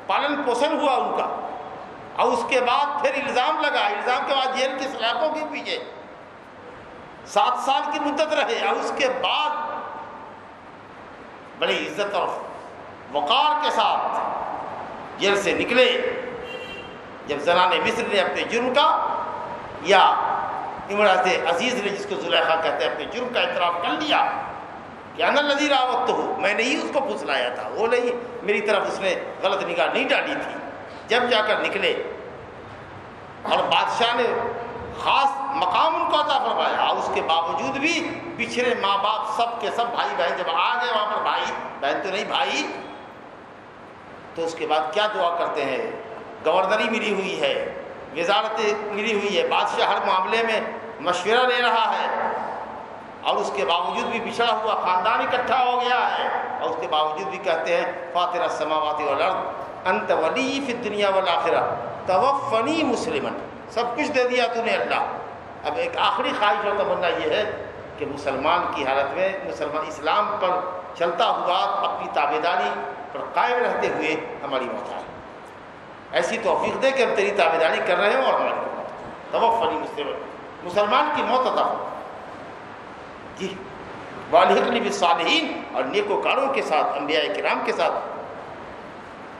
پالن پوشن ہوا ان کا۔ اور اس کے بعد پھر الزام لگا۔ الزام کے بعد جیل کی سلاخوں کے پیچھے۔ سات سال کی مدت رہے۔ اور اس کے بعد بڑی عزت اور وقار کے ساتھ جیل سے نکلے۔ جب زنان مصر نے اپنے جرم کا یا امراض عزیز نے جس کو زلیخا کہتے ہیں، اپنے جرم کا اعتراف کر لیا۔ کہ انا نظیر آوت تو ہو میں نے ہی اس کو پھسلایا تھا۔ وہ نہیں میری طرف اس نے غلط نگاہ نہیں ڈالی تھی۔ جب جا کر نکلے اور بادشاہ نے خاص مقام ان کو عطا فرمایا۔ اس کے باوجود بھی پچھڑے ماں باپ سب کے سب بھائی بہن جب آ گئے وہاں پر، بھائی بہن تو نہیں، بھائی۔ تو اس کے بعد کیا دعا کرتے ہیں؟ گورنری ملی ہوئی ہے وزارت ملی ہوئی ہے، بادشاہ ہر معاملے میں مشورہ لے رہا ہے۔ اور اس کے باوجود بھی بچھڑا ہوا خاندان اکٹھا ہو گیا ہے۔ اور اس کے باوجود بھی کہتے ہیں فاتر سماواتی والارض، انت ولی فی دنیا والآخرہ، توفنی مسلمن سب کچھ دے دیا تو نے اللہ۔ اب ایک آخری خواہش اور تمنا یہ ہے کہ مسلمان کی حالت میں مسلمان اسلام پر چلتا ہوا اپنی تابے داری پر قائم رہتے ہوئے ہماری موت آئے ایسی توفیق دے کہ ہم تیری تابے داری کر رہے ہوں اور ہماری موت۔ توفنی مسلم مسلمان کی موت عطا ہو جی والحقنی بالصالحین اور نیکوکاروں کے ساتھ، انبیاء کرام کے ساتھ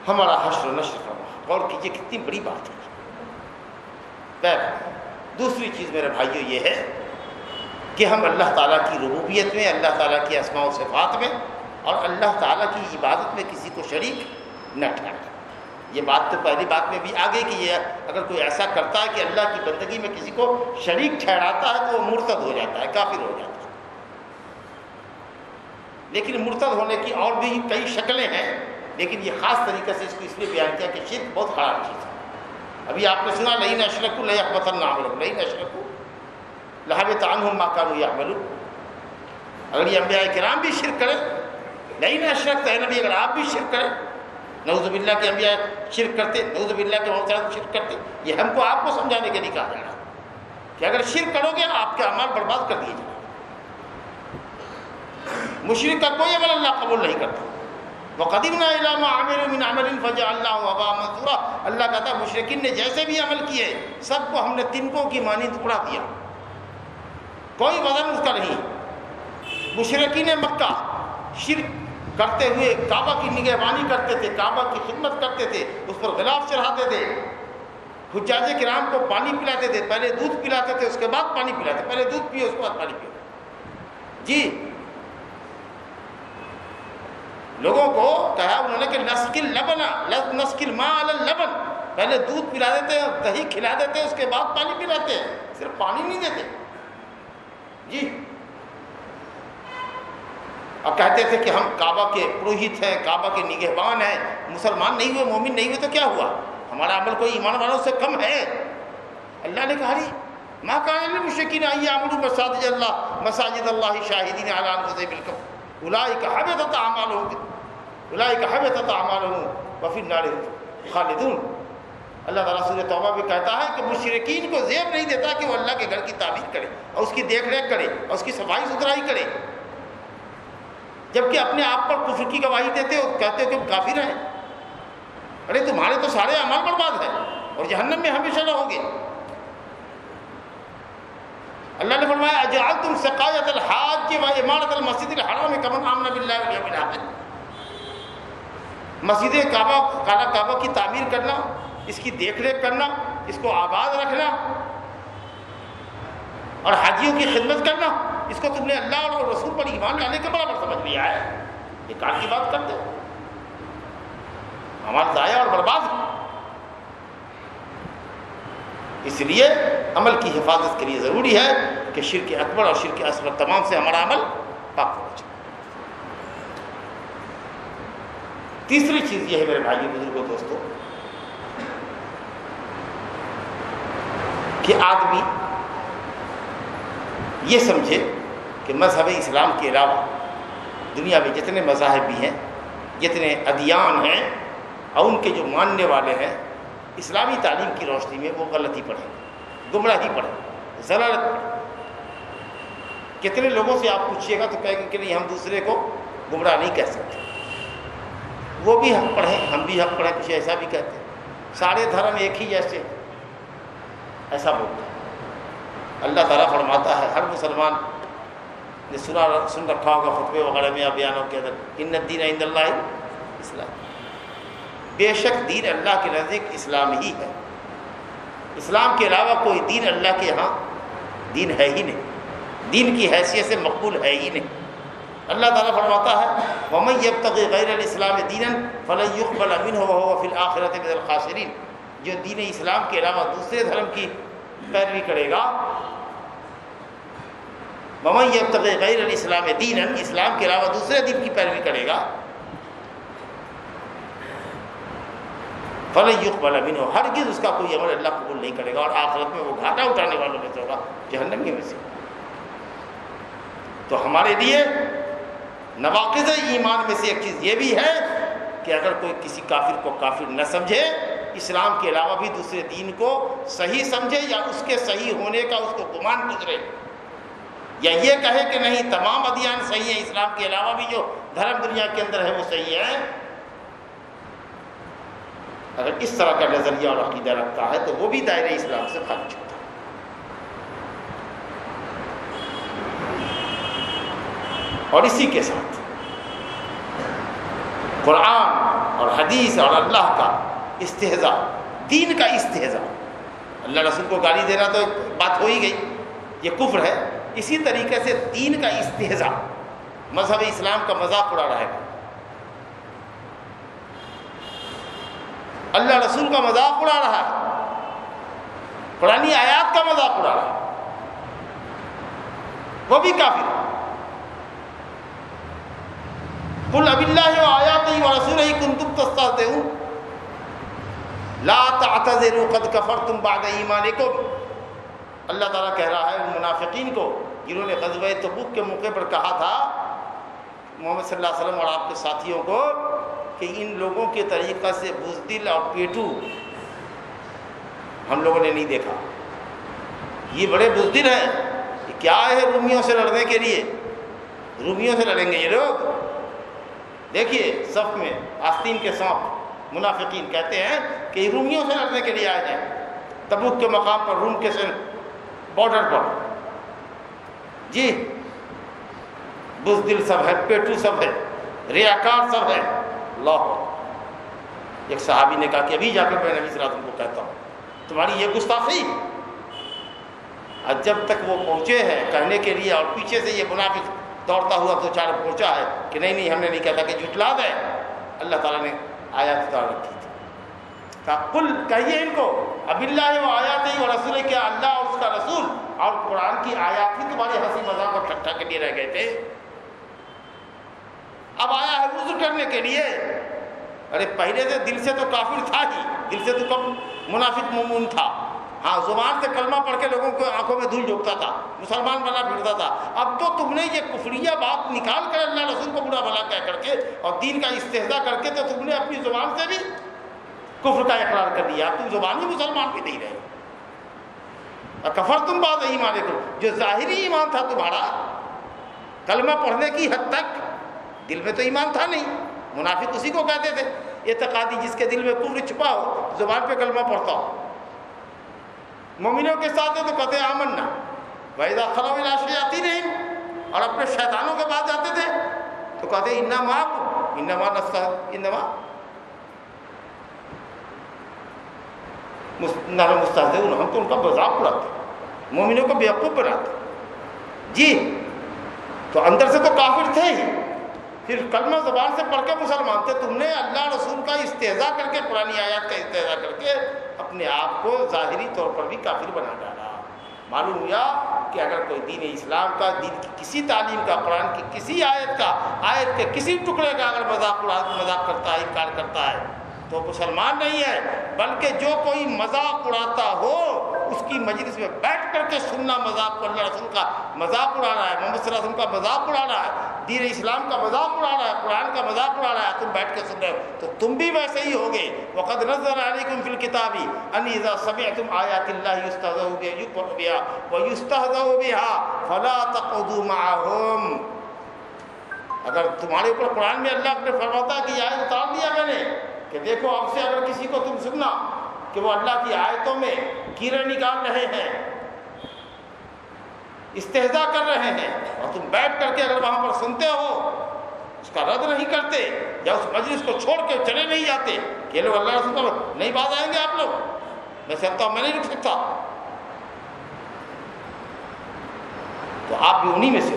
ہمارا حشر و نشر کرنا غور کیجیے کتنی بڑی بات ہے۔ دوسری چیز میرے بھائیوں یہ ہے کہ ہم اللہ تعالیٰ کی ربوبیت میں، اللہ تعالیٰ کی اسماع و صفات میں اور اللہ تعالیٰ کی عبادت میں کسی کو شریک نہ ٹھہرائیں۔ یہ بات تو پہلی بات میں بھی آگے کہ یہ اگر کوئی ایسا کرتا ہے کہ اللہ کی بندگی میں کسی کو شریک ٹھہراتا ہے تو وہ مرتد ہو جاتا ہے، کافر ہو جاتا ہے۔ لیکن مرتد ہونے کی اور بھی کئی شکلیں ہیں، لیکن یہ خاص طریقے سے اس کو اس لیے بیان کیا کہ شرک بہت خراب چیز ہے۔ ابھی آپ نے سنا لئی نہ اشرک لئی نہ لئی نہ اشرک لہاب تعان ہوں ماں اگر یہ انبیاء کرام بھی شرک کریں لئی نہ اشرک تو نبی، اگر آپ بھی شرک کریں، نعوذ باللہ کے انبیاء شرک کرتے، نعوذ باللہ کے محترم شرک کرتے، یہ ہم کو آپ کو سمجھانے کے لیے کہا جا رہا ہے کہ اگر شرک کرو گے، آپ کے عمل برباد کر دیے جائیں۔ مشرق کا کوئی عمل اللہ قبول نہیں کرتا۔ وہ قدیم علامہ عامر من عمل فجا اللہ وبا منصورہ اللہ کہتا ہے مشرقین نے جیسے بھی عمل کیے، سب کو ہم نے تنکوں کی مانی ٹکڑا دیا۔ کوئی وزن اس کا نہیں۔ مشرقین مکہ شرک کرتے ہوئے، کعبہ کی نگہبانی کرتے تھے، کعبہ کی خدمت کرتے تھے، اس پر غلاف چڑھاتے تھے۔ حجاج کرام کو پانی پلاتے تھے، پہلے دودھ پلاتے تھے، اس کے بعد پانی پلاتے پہلے دودھ پیو، اس کے بعد پانی پیو۔ جی لوگوں کو کہا انہوں نے کہ نسکل لبنا نسکل ماں لبن۔ پہلے دودھ پلا دیتے ہیں، دہی کھلا دیتے ہیں، اس کے بعد پانی پلاتے ہیں۔ صرف پانی نہیں دیتے۔ جی۔ اب کہتے تھے کہ ہم کعبہ کے پروہت ہیں، کعبہ کے نگہبان ہیں۔ مسلمان نہیں ہوئے، مومن نہیں ہوئے تو کیا ہوا؟ ہمارا عمل کوئی ایمان والوں سے کم ہے۔ اللہ نے کہا ماں کہا مشکین آئیے عمل مساجد اللہ مساجد اللہ شاہدین عالم بالکل الائی کا حبت عمال ہوں الائی حبت ہوں خالدون. اللہ تعالیٰ سورہ توبہ بھی کہتا ہے کہ مشرقین کو زیب نہیں دیتا کہ وہ اللہ کے گھر کی تعمیر کرے اور اس کی دیکھ ریکھ کرے اور اس کی صفائی ستھرائی کرے۔ جبکہ اپنے آپ پر کفر کی گواہی دیتے ہو کہتے ہو کہ کافر ہیں۔ ارے تمہارے تو سارے عمل برباد ہیں اور جہنم میں ہمیشہ رہو گے۔ اللہ نے فرمایا اجعل تم سقایت الحاج و عمارت المسجد الحرام کمن آمن باللہ والیوم الاخر مسجد کعبہ کالا کعبہ کی تعمیر کرنا، اس کی دیکھ ریکھ کرنا، اس کو آباد رکھنا، اور حاجیوں کی خدمت کرنا، اس کو تم نے اللہ اور رسول پر ایمان لانے کے برابر سمجھ لیا ہے۔ یہ کار کی بات کرتے ہو ہمارا ضائع اور برباد۔ اس لیے عمل کی حفاظت کے لیے ضروری ہے کہ شرک اکبر اور شرک اصغر تمام سے ہمارا عمل پاک ہو جائے۔ تیسری چیز یہ ہے میرے بھائی بزرگوں، دوستوں، کہ آدمی یہ سمجھے کہ مذہب اسلام کے علاوہ دنیا میں جتنے مذاہب بھی ہیں، جتنے ادیان ہیں اور ان کے جو ماننے والے ہیں، اسلامی تعلیم کی روشنی میں وہ غلطی پڑھیں، گمراہی پڑھیں ضرورت پڑھیں۔ کتنے لوگوں سے آپ پوچھیے گا تو کہیں گے کہ نہیں، ہم دوسرے کو گمراہ نہیں کہہ سکتے۔ وہ بھی حق پڑھیں ہم بھی حق پڑھیں کچھ ایسا بھی کہتے ہیں۔ سارے دھرم ایک ہی جیسے ایسا بولتے ہیں۔ اللہ تعالیٰ فرماتا ہے، ہر مسلمان نے سنا، سن رکھا ہوگا خطبے وغیرہ میں یا بیانوں کے اندر، ان دین عند اللہ اسلام. بے شک دین اللہ کے نزدیک اسلام ہی ہے۔ اسلام کے علاوہ کوئی دین اللہ کے یہاں دین ہے ہی نہیں۔ دین کی حیثیت سے مقبول ہے ہی نہیں۔ اللہ تعالیٰ فرماتا ہے، ومن يبتغ غیر الاسلام دینا فلن يقبل منه وهو في الاخره من الخاسرین جو دین اسلام کے علاوہ دوسرے دھرم کی پیروی کرے گا، ومن يبتغ غیر الاسلام دینا اسلام کے علاوہ دوسرے دین کی پیروی کرے گا، فلن يقبل منه۔ ہرگز اس کا کوئی عمل اللہ قبول نہیں کرے گا اور آخرت میں وہ گھاٹا اٹھانے والوں میں سے ہوگا، جہنم میں سے۔ تو ہمارے لیے نواقض ایمان میں سے ایک چیز یہ بھی ہے کہ اگر کوئی کسی کافر کو کافر نہ سمجھے، اسلام کے علاوہ بھی دوسرے دین کو صحیح سمجھے یا اس کے صحیح ہونے کا اس کو گمان گزرے۔ یا یہ کہے کہ نہیں، تمام ادیان صحیح ہیں، اسلام کے علاوہ بھی جو دھرم دنیا کے اندر ہے وہ صحیح ہے۔ اگر اس طرح کا نظریہ اور عقیدہ رکھتا ہے تو وہ بھی دائرۂ اسلام سے خارج ہوتا ہے۔ اور اسی کے ساتھ۔ قرآن اور حدیث اور اللہ کا استحضا دین کا استحضا اللہ رسول کو گالی دینا تو بات ہو ہی گئی۔ یہ کفر ہے۔ اسی طریقے سے دین کا استحضا مذہب اسلام کا مذاق اڑا رہے گا اللہ رسول کا مذاق اڑا رہا ہے۔ قرآن آیات کا مذاق اڑا رہا ہے۔ وہ بھی کافی کل اب اللہ و آیات ہی و رسول ہی کن تم تستاتے ہوں لا تعتذروا، قد کفرتم بعد ایمانکم اللہ تعالیٰ کہہ رہا ہے، ان منافقین کو، جنہوں نے غزوہ تبوک کے موقع پر کہا تھا، محمد صلی اللہ علیہ وسلم اور آپ کے ساتھیوں کو، کہ ان لوگوں کے طریقہ سے بزدل اور پیٹو۔ ہم لوگوں نے نہیں دیکھا۔ یہ بڑے بزدل ہیں کیا ہے رومیوں سے لڑنے کے لیے؟ رومیوں سے لڑیں گے یہ لوگ؟ دیکھیے صف میں آستین کے سانپ منافقین کہتے ہیں کہ رومیوں سے لڑنے کے لیے آئے ہیں تبوک کے مقام پر روم کے سن بارڈر پر۔ جی بزدل سب ہے، پیٹو سب ہے، ریاکار سب ہے۔ اللہ۔ ایک صحابی نے کہا کہ ابھی جا کر میں نبی صلی کو کہتا ہوں، تمہاری یہ گستاخی۔ اور جب تک وہ پہنچے ہیں کہنے کے لیے اور پیچھے سے یہ منافق دوڑتا ہوا دو چار پہنچا ہے کہ نہیں نہیں، ہم نے نہیں کہتا کہ جھٹلا دے اللہ تعالیٰ نے آیات اتار رکھی تھی۔ کہا کل کہیے ان کو اب اللہ و آیات ہی اور رسول کیا اللہ اور اس کا رسول اور قرآن کی آیات ہی تمہاری ہنسی مذاق اور ٹھٹھا کے لیے رہ گئے تھے؟ اب آیا ہے عذر کرنے کے لیے۔ ارے، پہلے سے دل سے تو کافر تھا ہی۔ دل سے تو کب منافق مومن تھا۔ ہاں زبان سے کلمہ پڑھ کے لوگوں کو آنکھوں میں دھول جھوکتا تھا، مسلمان بنا پھرتا تھا۔ اب تو تم نے یہ کفریہ بات نکال کر اللہ رسول کو برا بھلا کہہ کر کے اور دین کا استحضا کر کے تو تم نے اپنی زبان سے بھی کفر کا اقرار کر دیا۔ تم زبان ہی مسلمان بھی نہیں رہے۔ اور کفر تم بات نہیں مانے کو جو ظاہری ایمان تھا تمہارا، کلمہ پڑھنے کی حد تک دل میں تو ایمان تھا نہیں۔ منافق اسی کو کہتے تھے، اعتقادی جس کے دل میں کفر چھپا ہو، زبان پہ کلمہ پڑھتا ہو۔ مومنوں کے ساتھ ہے تو کہتے آمن نہ۔ ویدا خلو لاشیں آتی نہیں اور اپنے شیطانوں کے بعد جاتے تھے، تو کہتے انا ماں انما نستا انما مستحد ہم تو ان کا مذاق اڑاتے مومنوں کو بیوقوف بناتے جی تو اندر سے تو کافر تھے ہی۔ پھر کلمہ زبان سے پڑھ کے مسلمان تھے۔ تم نے اللہ رسول کا استحضا کر کے پرانی آیات کا استحضا کر کے اپنے آپ کو ظاہری طور پر بھی کافر بنا ڈالا۔ معلوم ہوا کہ اگر کوئی دین اسلام کا، دین کی کسی تعلیم کا، قرآن کی کسی آیت کا، آیت کے کسی ٹکڑے کا اگر مذاق مذاق کرتا ہے، انکار کرتا ہے تو مسلمان نہیں ہے، بلکہ جو کوئی مذاق اڑاتا ہو، اس کی مجلس میں بیٹھ کر کے سننا مذاق کو اللہ رسول کا مذاق اڑا رہا ہے، محمد صلی اللہ علیہ وسلم کا مذاق اڑا رہا ہے، دین اسلام کا مذاق اڑا رہا ہے، قرآن کا مذاق اڑا رہا ہے، تم بیٹھ کے سن رہے ہو، تو تم بھی ویسے ہی ہوگے۔ وقد نظر علیکم فی الکتابی ان اذا سمعتم آیات اللہ یستہزئ بها یکفر بها ویستہزئ بها فلا تقعدوا معهم۔ اگر تمہارے اوپر قرآن میں اللہ نے فرماتا کہ یہ اتار دیا میں نے کہ دیکھو اب سے اگر کسی کو تم سننا کہ وہ اللہ کی آیتوں میں کیڑے نکال رہے ہیں، استحضا کر رہے ہیں اور تم بیٹھ کر کے اگر وہاں پر سنتے ہو، اس کا رد نہیں کرتے یا اس مجلس کو چھوڑ کے چلے نہیں جاتے، کہ لوگ اللہ رسول نہیں باز آئیں گے آپ لوگ؟ میں سمجھتا ہوں میں نہیں رک سکتا۔ تو آپ بھی انہی میں سے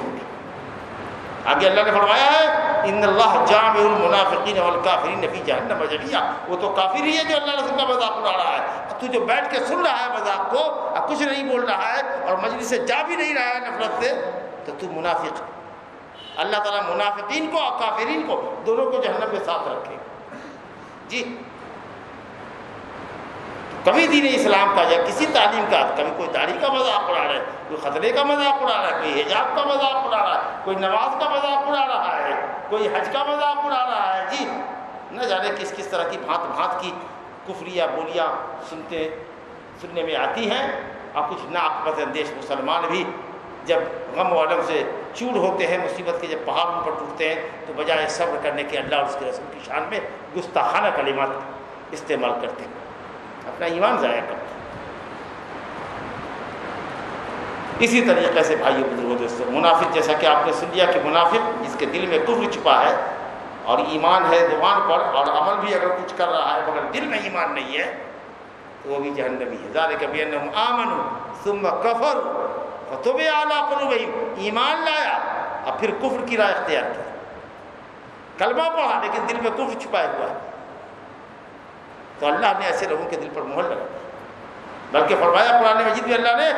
آگے اللہ نے فرمایا ہے ان اللہ جامع المنافقین والکافرین فی جہنم جميعا. وہ تو کافر ہی ہے جو اللہ رسول کا مذاق اڑا رہا ہے۔ تو جو بیٹھ کے سن رہا ہے مذاق کو اور کچھ نہیں بول رہا ہے اور مجلس سے جا بھی نہیں رہا ہے نفرت سے، تو تو منافق۔ اللہ تعالیٰ منافقین کو اور کافرین کو دونوں کو جہنم کے ساتھ رکھے۔ جی کبھی دین اسلام کا یا کسی تعلیم کا کبھی کوئی داڑھی کا مذاق اڑا رہا ہے، کوئی خطرے کا مذاق اڑا رہا ہے، کوئی حجاب کا مذاق اڑا رہا ہے، کوئی نماز کا مذاق اڑا رہا ہے، کوئی حج کا مذاق اڑا رہا ہے۔ جی نہ جانے کس کس طرح کی بھانت بھانت کی کفریہ بولیاں سنتے، سننے میں آتی ہیں۔ اور کچھ ناقبت اندیش مسلمان بھی جب غم و علم سے چور ہوتے ہیں، مصیبت کے جب پہاڑ پر ٹوٹتے ہیں، تو بجائے صبر کرنے کے اللہ اور اس کے رسول کی شان میں گستاخانہ کلمات استعمال کرتے ہیں۔ اپنا ایمان ضائع کرتے اسی طریقے سے بھائی بزرگ دوستوں منافق جیسا کہ آپ نے سن لیا کہ منافق جس کے دل میں کفر چھپا ہے اور ایمان ہے زبان پر اور عمل بھی اگر کچھ کر رہا ہے مگر دل میں ایمان نہیں ہے، تو وہ بھی جہنمی ہے۔ زیادہ کبھی آمن ثم کفر تو بھی اعلیٰ قلوب ایمان لایا اور پھر کفر کی رائے اختیار کیا کلمہ پڑھا لیکن دل میں کفر چھپائے ہوا ہے۔ تو اللہ نے ایسے لوگوں کے دل پر مہر لگا بلکہ فرمایا قرآن مجید میں اللہ نے،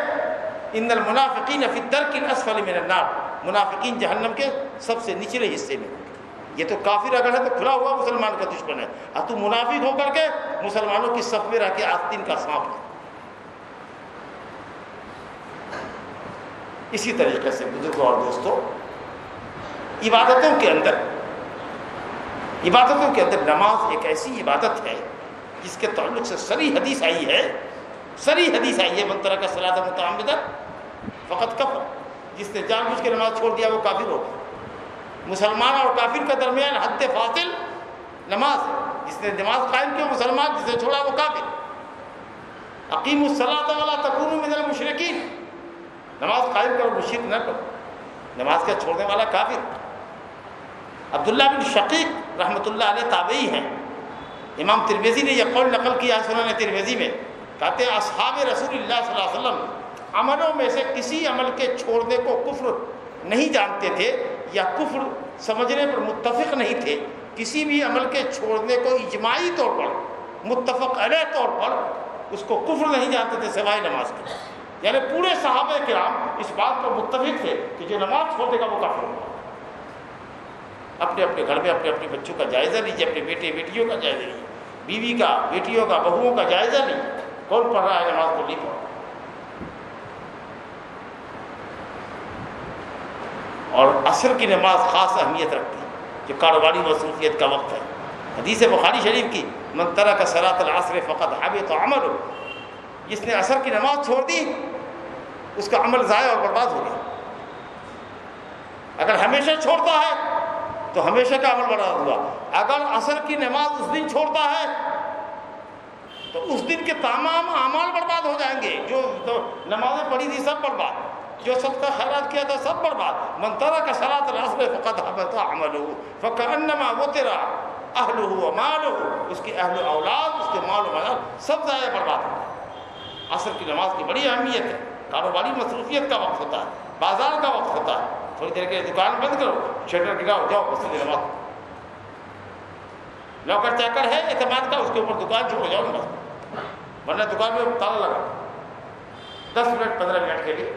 ان المنافقین فی الدرک الاسفل من النار منافقین جہنم کے سب سے نچلے حصے میں۔ ہوں گے یہ تو کافر اگر ہے تو کھلا ہوا مسلمان کا دشمن ہے۔ اور تو منافق ہو کر کے مسلمانوں کی صف میں رہ کے آستین کا سانپ ہے۔ اسی طریقے سے بزرگوں اور دوستوں، عبادتوں کے اندر، عبادتوں کے اندر نماز ایک ایسی عبادت ہے جس کے تعلق سے سری حدیث آئی ہے سری حدیث آئی ہے منترا کا صلاح متعمد فقط کفر۔ جس نے جان بوجھ کے نماز چھوڑ دیا، وہ کافر ہو گیا۔ مسلمان اور کافر کے درمیان حد فاصل نماز ہے۔ جس نے نماز قائم کیا مسلمان جس نے چھوڑا، وہ کافر۔ عقیم الصلاۃ والا تکون من المشرقین نماز قائم کرو مشرق نہ کرو۔ نماز کا چھوڑنے والا کافر۔ عبداللہ بن شقیق رحمۃ اللہ علیہ تابعی ہیں۔ امام ترویزی نے یہ قول نقل کیا سنن ترویزی میں، کہتے ہیں اصحاب رسول اللہ صلی اللہ علیہ وسلم عملوں میں سے کسی عمل کے چھوڑنے کو کفر نہیں جانتے تھے یا کفر سمجھنے پر متفق نہیں تھے، کسی بھی عمل کے چھوڑنے کو اجماعی طور پر، متفق علیہ طور پر اس کو کفر نہیں جانتے تھے سوائے نماز کے۔ یعنی پورے صحابہ کرام اس بات پر متفق تھے کہ جو نماز چھوڑ دے گا وہ کافر ہوگا۔ اپنے اپنے گھر میں اپنے اپنے بچوں کا جائزہ لیجیے اپنے بیٹے بیٹیوں کا جائزہ لیجیے بیوی کا، بیٹیوں کا، بہوؤں کا جائزہ لیجیے کون پڑھ رہا ہے نماز کو نہیں پڑھ اور عصر کی نماز خاص اہمیت رکھتی ہے جو کاروباری مصروفیت کا وقت ہے۔ حدیث بخاری شریف کی منترا کا سرات العصر فقط حابے تو عمل ہو جس نے عصر کی نماز چھوڑ دی، اس کا عمل ضائع اور برباد ہو گیا۔ اگر ہمیشہ چھوڑتا ہے تو ہمیشہ کا عمل برباد ہوا۔ اگر عصر کی نماز اس دن چھوڑتا ہے، تو اس دن کے تمام اعمال برباد ہو جائیں گے۔ جو نمازیں پڑھی تھی سب برباد۔ جو سب کا خیرات کیا تھا سب برباد۔ منترا کا سرات راسل فقط حبتا عمل ہو فقہ انما وہ تیرا اہل ہو مال ہو اس کی اہل اولاد، اس کے مال و مال سب ضائع برباد ہو عصر کی نماز کی بڑی اہمیت ہے۔ کاروباری مصروفیت کا وقت ہوتا ہے۔ بازار کا وقت ہوتا ہے۔ تھوڑی دیر کے دکان بند کرو، شٹر گراؤ جاؤ اس کی نماز نوکر چاکر ہے، اعتماد کا، اس کے اوپر دکان چھوڑ جاؤ بس۔ ورنہ دکان میں تالا لگا۔ دس منٹ، پندرہ منٹ کے لیے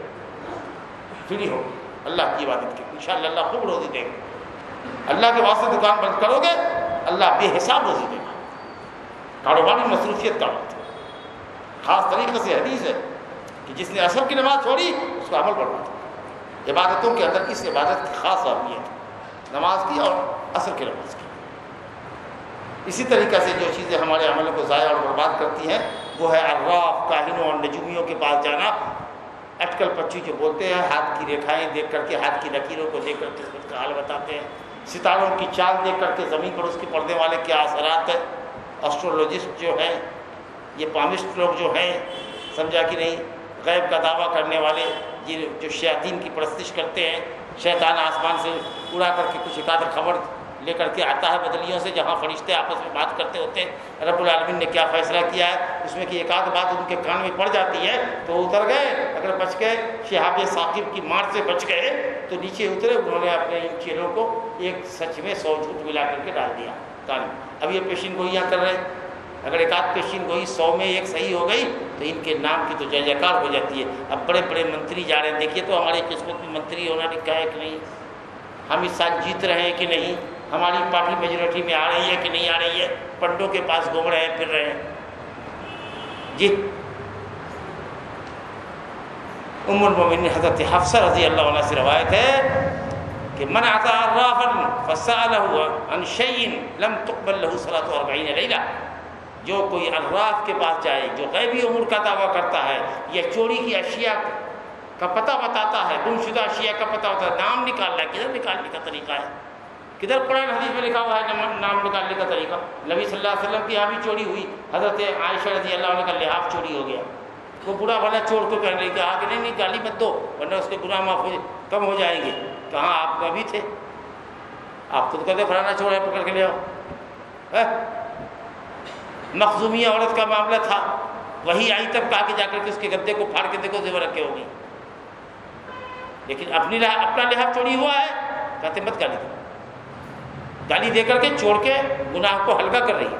فری ہو۔ اللہ کی عبادت کی ان شاء اللہ اللہ خوب روزی دے گا۔ اللہ کے واسطے دکان بند کرو گے، اللہ بے حساب روزی دے گا۔ کاروباری مصروفیت کا وقت خاص طریقے سے حدیث ہے کہ جس نے اصل کی نماز چھوڑی، اس کو عمل کرنا تھا عبادتوں کے اندر اس عبادت کی خاص اہمیت ہے نماز کی اور اصل کی نماز کی۔ اسی طریقے سے جو چیزیں ہمارے عملوں کو ضائع اور برباد کرتی ہیں، وہ ہے الراف کاہنوں اور نجومیوں کے پاس جانا۔ اٹکل پچی جو بولتے ہیں، ہاتھ کی ریکھائیں دیکھ کر کے، ہاتھ کی لکیروں کو دیکھ کر کے اس کا حال بتاتے ہیں۔ ستاروں کی چال دیکھ کر کے زمین پر اس کے پڑھنے والے کیا اثرات ہیں؟ اسٹرولوجسٹ جو ہیں، یہ پامسٹ لوگ جو ہیں، سمجھا کہ نہیں، غیب کا دعویٰ کرنے والے۔ یہ جو شیاطین کی پرستش کرتے ہیں، شیطان آسمان سے اڑا کر کے کچھ اکادر خبر لے کر کے آتا ہے بدلیوں سے، جہاں فرشتے آپس میں بات کرتے ہوتے ہیں۔ رب العالمین نے کیا فیصلہ کیا ہے؟ اس میں کہ ایک آدھ بات ان کے کان میں پڑ جاتی ہے تو اتر گئے۔ اگر بچ گئے، شہاب ثاقب کی مار سے بچ گئے، تو نیچے اترے۔ انہوں نے اپنے ان چیلوں کو ایک سچ میں سو جھوٹ ملا کر کے ڈال دیا۔ کان اب یہ پیشین گوئیاں کر رہے ہیں۔ اگر ایک آدھ پیشین گوئی سو میں ایک صحیح ہو گئی تو ان کے نام کی تو جے جیکار ہو جاتی ہے۔ اب بڑے بڑے منتری جا رہے ہیں، دیکھیے تو ہماری قسمت میں منتری ہونا لکھا ہے کہ نہیں؟ ہم اس سال جیت رہے ہیں کہ نہیں؟ ہماری پارٹی میجورٹی میں آ رہی ہے کہ نہیں آ رہی ہے؟ پنڈوں کے پاس گھوم رہے ہیں، پھر رہے ہیں۔ جی۔ ام المومن حضرت حفصہ رضی اللہ عنہ سے روایت ہے کہ من عطا عرافا فسأله عن شيء لم تقبل له صلاة 40 لیلہ۔ جو کوئی عراف کے پاس جائے، جو غیبی امور کا دعویٰ کرتا ہے یا چوری کی اشیاء کا پتہ بتاتا ہے گم شدہ اشیاء کا پتہ ہوتا ہے، نام نکالنا ہے، کدھر نکالنے کا طریقہ ہے؟ کدھر قرآن حدیث میں لکھا ہوا ہے نام نکالنے کا طریقہ؟ نبی صلی اللہ علیہ وسلم کی یہاں بھی چوری ہوئی، حضرت عائشہ رضی اللہ عنہ کا لحاظ چوری ہو گیا۔ وہ برا بھلا چوڑ کو کہنے لگا کہ نہیں نہیں، گالی مت دو، ورنہ اس کے گناہ معاف کم ہو جائیں گے۔ کہاں آپ ابھی تھے؟ آپ خود کہتے فلانا چوڑ ہے، پکڑ کے لے آؤ۔ ہاں؟ مخزومی عورت کا معاملہ تھا۔ وہی آئی تب کہا کہ جا کر کے اس کے گدے کو پھاڑ کے دیکھو، زیور رکھے ہوگی لیکن اپنی اپنا لحاظ چوری ہوا ہے۔ کہتے مت گالی دو۔ گالی دے کر کے چھوڑ کے گناہ کو ہلکا کر رہی ہے۔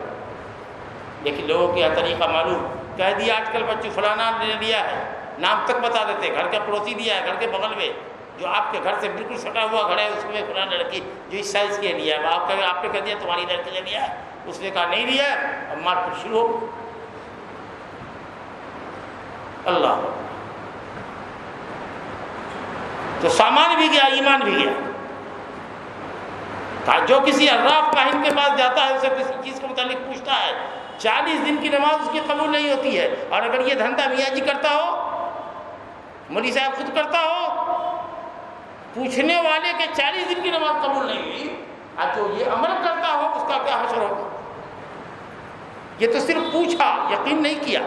لیکن لوگوں کا ہاں طریقہ معلوم۔ کہہ دیا آج کل بچوں، فلانا نے لیا ہے۔ نام تک بتا دیتے، گھر کا پڑوسی دیا ہے، گھر کے بغل میں۔ جو آپ کے گھر سے بالکل سٹا ہوا گھر ہے، اس میں فلانا لڑکی جو اس سائز کے لیا ہے۔ آپ کا، آپ نے کہہ دیا، تمہاری لڑکی نے لیا ہے۔ اس نے کہا، نہیں لیا ہے. اب مار پھر شروع ہو اللہ۔ تو سامان بھی گیا، ایمان بھی گیا۔ جو کسی عراف کاہن کے پاس جاتا ہے، اسے کسی چیز کے متعلق پوچھتا ہے۔ چالیس دن کی نماز اس کی قبول نہیں ہوتی ہے۔ اور اگر یہ دھندا میاں جی کرتا ہو مری صاحب خود کرتا ہو، پوچھنے والے کے چالیس دن کی نماز قبول نہیں ہوئی۔ جو یہ عمل کرتا ہو، اس کا کیا حشر ہوگا؟ یہ تو صرف پوچھا، یقین نہیں کیا۔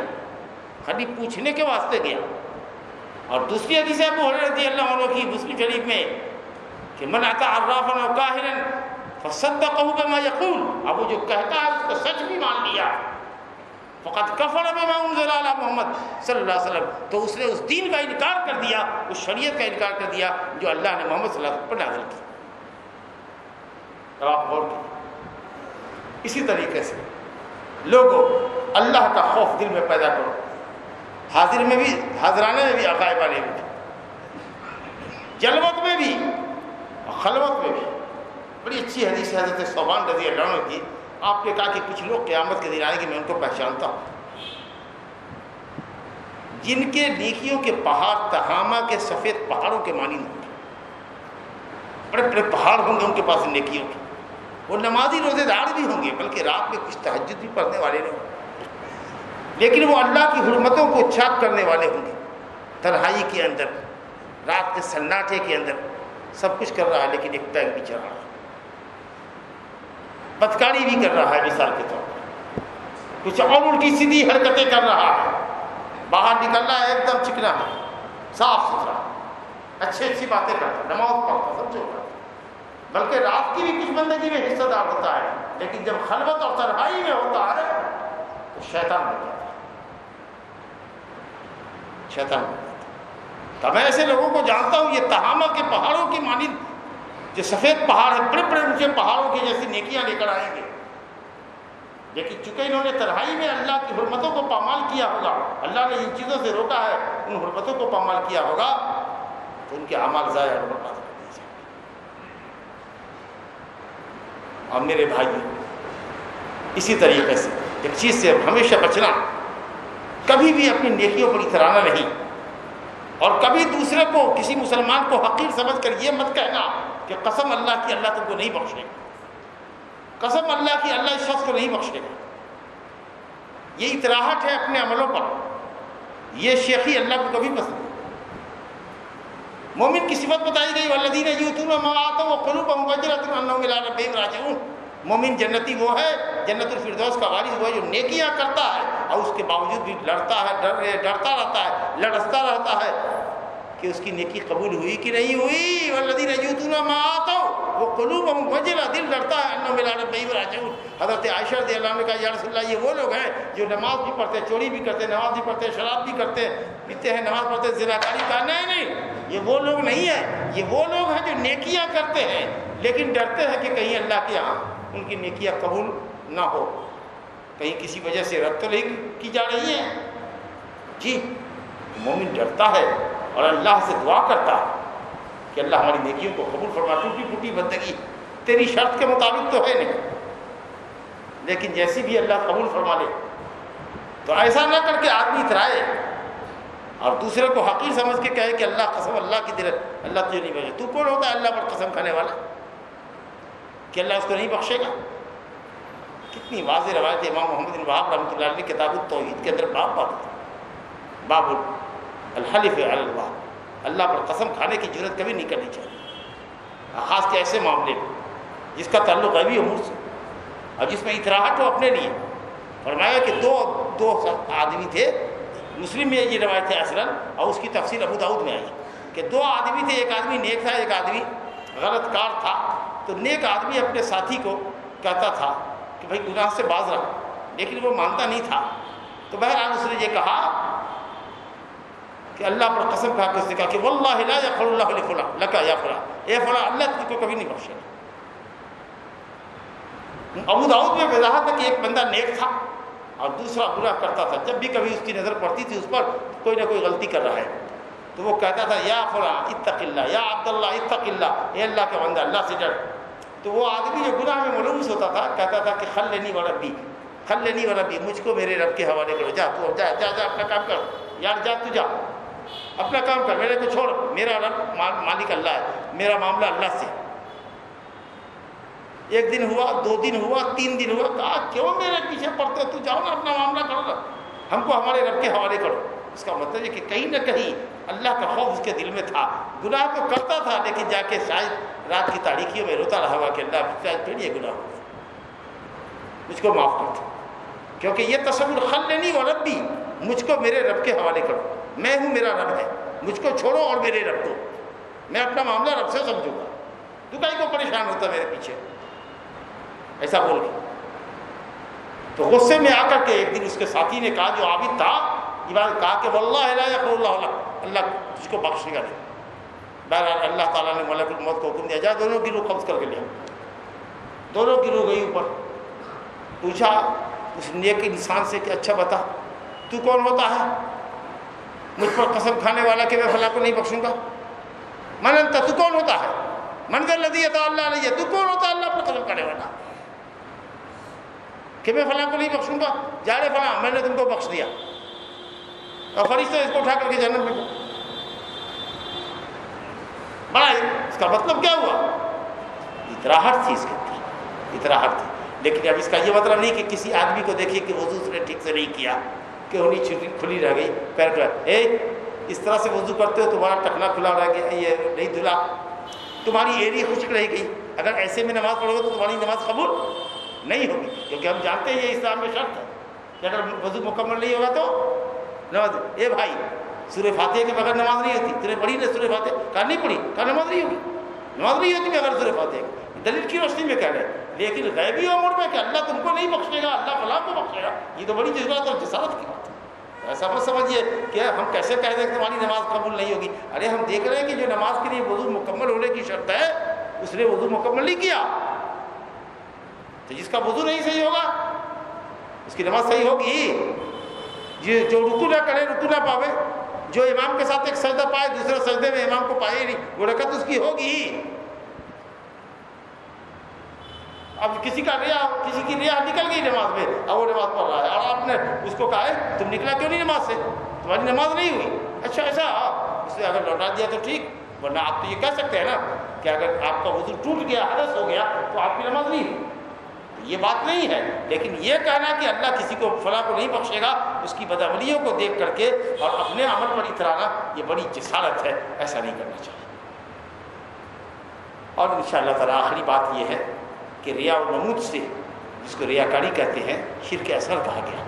خالی پوچھنے کے واسطے گیا۔ اور دوسری حدیث ابو رضی اللہ عنہ کی، مسلم شریف میں، کہ من آتا عرافا و کاہرن فصدقه بما يقول۔ اب وہ جو کہتا ہے، اس کو سچ بھی مان لیا۔ فقط کفر بما انزل علی محمد صلی اللہ علیہ وسلم۔ تو اس نے اس دین کا انکار کر دیا، اس شریعت کا انکار کر دیا، جو اللہ نے محمد صلی اللہ علیہ وسلم پر نازل کی۔ آپ غور کیجیے اسی طریقے سے لوگوں، اللہ کا خوف دل میں پیدا کرو۔ حاضر میں بھی حاضرانے میں بھی عقائب والے بھی۔ جلوت میں بھی، خلوت میں بھی۔ بڑی اچھی حدیث حضرت صوبان رضی اللہ عنہ کی۔ آپ نے کہا کہ کچھ لوگ قیامت کے دن آئیں گے، میں ان کو پہچانتا ہوں۔ جن کے نیکیوں کے پہاڑ، تہامہ کے سفید پہاڑوں کے مانی ہوں گے بڑے بڑے پہاڑ ہوں گے، ان کے پاس نیکیوں کے وہ نمازی روزے دار بھی ہوں گے، بلکہ رات میں کچھ تہجد بھی پڑھنے والے نہیں ہوں لیکن وہ اللہ کی حرمتوں کو چھاپ کرنے والے ہوں گے۔ تنہائی کے اندر، رات کے سناٹے کے اندر سب کچھ کر رہا ہے، لیکن ایک پیک بھی چل رہا ہے۔ بدکاری بھی کر رہا ہے مثال کے طور پر۔ کچھ اور الٹی سیدھی حرکتیں کر رہا ہے۔ باہر نکلنا ہے ایک دم چکنا ہے، صاف ستھرا۔ اچھی اچھی باتیں کرتا نماز پڑھتا سب جو کرتا بلکہ رات کی بھی کچھ بندگی میں حصہ دار ہوتا ہے، لیکن جب خلوت اور تنہائی میں ہوتا ہے، تو شیطان بن جاتا ہے۔ شیطان بن جاتا ہے۔ تو میں ایسے لوگوں کو جانتا ہوں، یہ تہامہ کے پہاڑوں کی مانند، جو سفید پہاڑ ہے بڑے بڑے اونچے پہاڑوں کی جیسی نیکیاں لے کر آئیں گے۔ لیکن چونکہ انہوں نے تنہائی میں اللہ کی حرمتوں کو پامال کیا ہوگا، اللہ نے ان چیزوں سے روکا ہے، ان حرمتوں کو پامال کیا ہوگا تو ان کے اعمال ضائع اور برباد کر دیے جائیں اور میرے بھائی، اسی طریقے سے، ایک چیز سے ہمیشہ بچنا، کبھی بھی اپنی نیکیوں پر اترانا نہیں۔ اور کبھی دوسرے کو، کسی مسلمان کو حقیر سمجھ کر یہ مت کہنا کہ قسم اللہ کی اللہ تم کو نہیں بخشے۔ گا قسم اللہ کی اللہ اس شخص کو نہیں بخشے۔ گا یہ اطراحٹ ہے اپنے عملوں پر۔ یہ شیخی اللہ کو کبھی پسند مومن کی صفت بتائی گئی، والذین یوتون ما آتوا وقلوبهم وجلة انهم الى ربهم راجعون۔ مومن جنتی وہ ہے، جنت الفردوس کا وارث وہ ہے جو نیکیاں کرتا ہے اور اس کے باوجود بھی لڑتا ہے، ڈر ڈرتا رہتا ہے، لڑستا رہتا ہے۔ کہ اس کی نیکی قبول ہوئی کہ نہیں ہوئی؟ والذین یوتون ما آتوا وقلوبهم وجلة دل ڈرتا ہے انهم الى ربهم راجعون۔ حضرت عائشہ رضی اللہ عنہ نے کہا، یا رسول اللہ، یہ وہ لوگ ہیں جو نماز بھی پڑھتے ہیں چوری بھی کرتے ہیں نماز بھی پڑھتے ہیں شراب بھی کرتے ہیں پیتے ہیں، نماز پڑھتے ہیں زناکاری کا، نہیں نہیں، یہ وہ لوگ نہیں ہیں۔ یہ وہ لوگ ہیں جو نیکیاں کرتے ہیں، لیکن ڈرتے ہیں کہ کہیں اللہ کے ہاں ان کی نیکیاں قبول نہ ہو۔ کہیں کسی وجہ سے رد تو نہیں کی جا رہی ہے جی مومن ڈرتا ہے۔ اور اللہ سے دعا کرتا ہے کہ اللہ ہماری نیکیوں کو قبول فرما، ٹوٹی پھوٹی بندگی، تیری شرط کے مطابق تو ہے نہیں۔ لیکن جیسی بھی اللہ قبول فرما لے، تو ایسا نہ کر کے آدمی اترائے۔ اور دوسرے کو حقیر سمجھ کے کہے کہ اللہ قسم، اللہ کی دل اللہ تجھے نہیں بخشے۔ تو کون ہوتا ہے اللہ پر قسم کھانے والا؟ کہ اللہ اس کو نہیں بخشے گا؟ کتنی واضح روایت امام محمد بن رحمۃ اللہ علیہ کتاب التوحید کے اندر باپ باب بات باب الحلف اللہ اللہ پر قسم کھانے کی ضرورت کبھی نہیں کرنی چاہیے۔ خاص کے ایسے معاملے میں، جس کا تعلق غیبی امور سے، اور جس میں اطراحٹ ہو اپنے لیے۔ فرمایا کہ دو دو آدمی تھے، مسلم میں یہ روایت ہے اصلاً، اور اس کی تفصیل ابو داود میں آئی کہ دو آدمی تھے، ایک آدمی نیک تھا، ایک آدمی غلط کار تھا۔ تو نیک آدمی اپنے ساتھی کو کہتا تھا کہ بھائی گناہ سے باز رہا لیکن وہ مانتا نہیں تھا۔ تو بہرحال اس نے یہ کہا کہ اللہ پر قسم کھا کے اس نے کہا کہ واللہ لا یغفر اللہ لفلا لکا یا فلا اے فلا اللہ تجھ کو کبھی نہیں بخشے ابو داؤد میں وضاحت ہے کہ ایک بندہ نیک تھا اور دوسرا برا کرتا تھا۔ جب بھی کبھی اس کی نظر پڑتی تھی اس پر، کوئی نہ کوئی غلطی کر رہا ہے۔ تو وہ کہتا تھا، یا فلاں، اتق اللہ، یا عبداللہ، اتق اللہ۔ اے اللہ کے بندہ، اللہ سے ڈر۔ تو وہ آدمی جو گناہ میں ملوث ہوتا تھا، کہتا تھا کہ خل لینی والا بھی خل لینی والا بھی مجھ کو میرے رب کے حوالے کرو، جا تو، جا جا جا، اپنا کام کر۔ یار، جا تو جا۔ اپنا کام کر میرے کو چھوڑ، میرا رب مالک اللہ ہے، میرا معاملہ اللہ سے۔ ایک دن ہوا، دو دن ہوا، تین دن ہوا، کہا، کیوں میرے پیچھے پڑتے تو جاؤ نا، اپنا معاملہ کرو نا۔ ہم کو ہمارے رب کے حوالے کرو۔ اس کا مطلب ہے کہ کہیں نہ کہیں اللہ کا خوف اس کے دل میں تھا۔ گناہ تو کرتا تھا، لیکن جا کے شاید رات کی تاریخیوں میں روتا رہا ہوا کہ اللہ، شاید پھر یہ گناہ ہو مجھ کو معاف کر دو۔ کیونکہ یہ تصور خل نہیں اور رب بھی مجھ کو میرے رب کے حوالے کرو۔ میں ہوں، میرا رب ہے۔ مجھ کو چھوڑو اور میرے رب کو۔ میں اپنا معاملہ رب سے سمجھوں گا۔ تو کہیں کو پریشان ہوتا میرے پیچھے؟ ایسا بول گیا تو غصے میں آ کر کے ایک دن اس کے ساتھی نے کہا، جو عابد تھا، یہ بات کہا کہ واللہ اللہ اللہ اللہ تجھ کو بخشے گا نہیں۔ بہرحال اللہ تعالیٰ نے ملک الموت کو حکم دیا۔ جا، دونوں گروہ قبض کر کے لیا دونوں گروہ گئی اوپر۔ پوچھا اس نیک انسان سے کہ اچھا بتا۔ تو کون ہوتا ہے؟ مجھ پر قسم کھانے والا کہ میں فلاں کو نہیں بخشوں گا؟ من انت تو کون ہوتا ہے؟ منظر لدی تو اللہ علیہ، تو کون ہوتا ہے اللہ پر قسم کھانے والا؟ کہ میں فلاں کو نہیں بخشوں گا؟ جا رہے فلاں، میں نے تم کو بخش دیا۔ اور فرشتہ اس کو اٹھا کر کے جنت میں بڑا اس کا مطلب کیا ہوا؟ اتراہٹ تھی اس کے اندر اتراہٹ تھی۔ لیکن اب اس کا یہ مطلب نہیں کہ کسی آدمی کو دیکھیے کہ وضو اس نے ٹھیک سے نہیں کیا۔ کہ انہیں چھٹی کھلی رہ گئی، پیر اے، اس طرح سے وضو کرتے ہو، تمہارا ٹکنا کھلا رہ گیا، یہ نہیں دھلا۔ تمہاری ایری خشک رہ گئی۔ اگر ایسے میں نماز پڑھو گے تو تمہاری نماز قبول نہیں ہوگی، کیونکہ ہم جانتے ہیں یہ اسلام میں شرط ہے۔ کہ اگر وضو مکمل نہیں ہوگا تو نماز اے بھائی، سورہ فاتحہ کے بغیر نماز نہیں ہوتی۔ تیرے پڑھی نے سورہ فاتحہ؟ کہا، نہیں پڑھی۔ کہا، نماز نہیں ہوگی۔ نماز نہیں ہوتی بغیر سورہ فاتحہ دلیل کی روشنی میں کہہ رہے لیکن غیبی عمر میں کہ اللہ تم کو نہیں بخشے گا، اللہ فلاں کو بخشے گا، یہ تو بڑی جذبات اور جسارت کی بات ہے۔ ایسا مت سمجھیے کہ ہم کیسے کہہ دیں کہ تمہاری نماز قبول نہیں ہوگی۔ ارے، ہم دیکھ رہے ہیں کہ جو نماز کے لیے وضو مکمل ہونے کی شرط ہے، اس نے وضو مکمل نہیں کیا۔ تو جس کا وضو نہیں صحیح ہوگا، اس کی نماز صحیح ہوگی۔ یہ جو رکو نہ کرے، رکو نہ پاوے۔ جو امام کے ساتھ ایک سجدہ پائے، دوسرے سجدے میں امام کو پائے ہی نہیں، وہ رکعت اس کی ہوگی۔ اب کسی کا ریا کسی کی ریا نکل گئی نماز میں، اب وہ نماز پڑھ رہا ہے۔ اور آپ نے اس کو کہا ہے، تم نکلا کیوں نہیں نماز سے؟ تمہاری نماز نہیں ہوئی۔ اچھا ایسا اس نے اگر لوٹا دیا تو ٹھیک، ورنہ آپ تو یہ کہہ سکتے ہیں نا کہ اگر آپ کا وضو ٹوٹ گیا حدث ہو گیا، تو آپ کی نماز نہیں ہوئی۔ یہ بات نہیں ہے، لیکن یہ کہنا کہ اللہ کسی کو فلاں کو نہیں بخشے گا، اس کی بدعملیوں کو دیکھ کر کے اور اپنے عمل پر اترانا، یہ بڑی جسارت ہے۔ ایسا نہیں کرنا چاہیے۔ اور ان شاء اللہ تعالیٰ آخری بات یہ ہے کہ ریا و نمود سے، جس کو ریا کاری کہتے ہیں، شرک اثر کہا گیا۔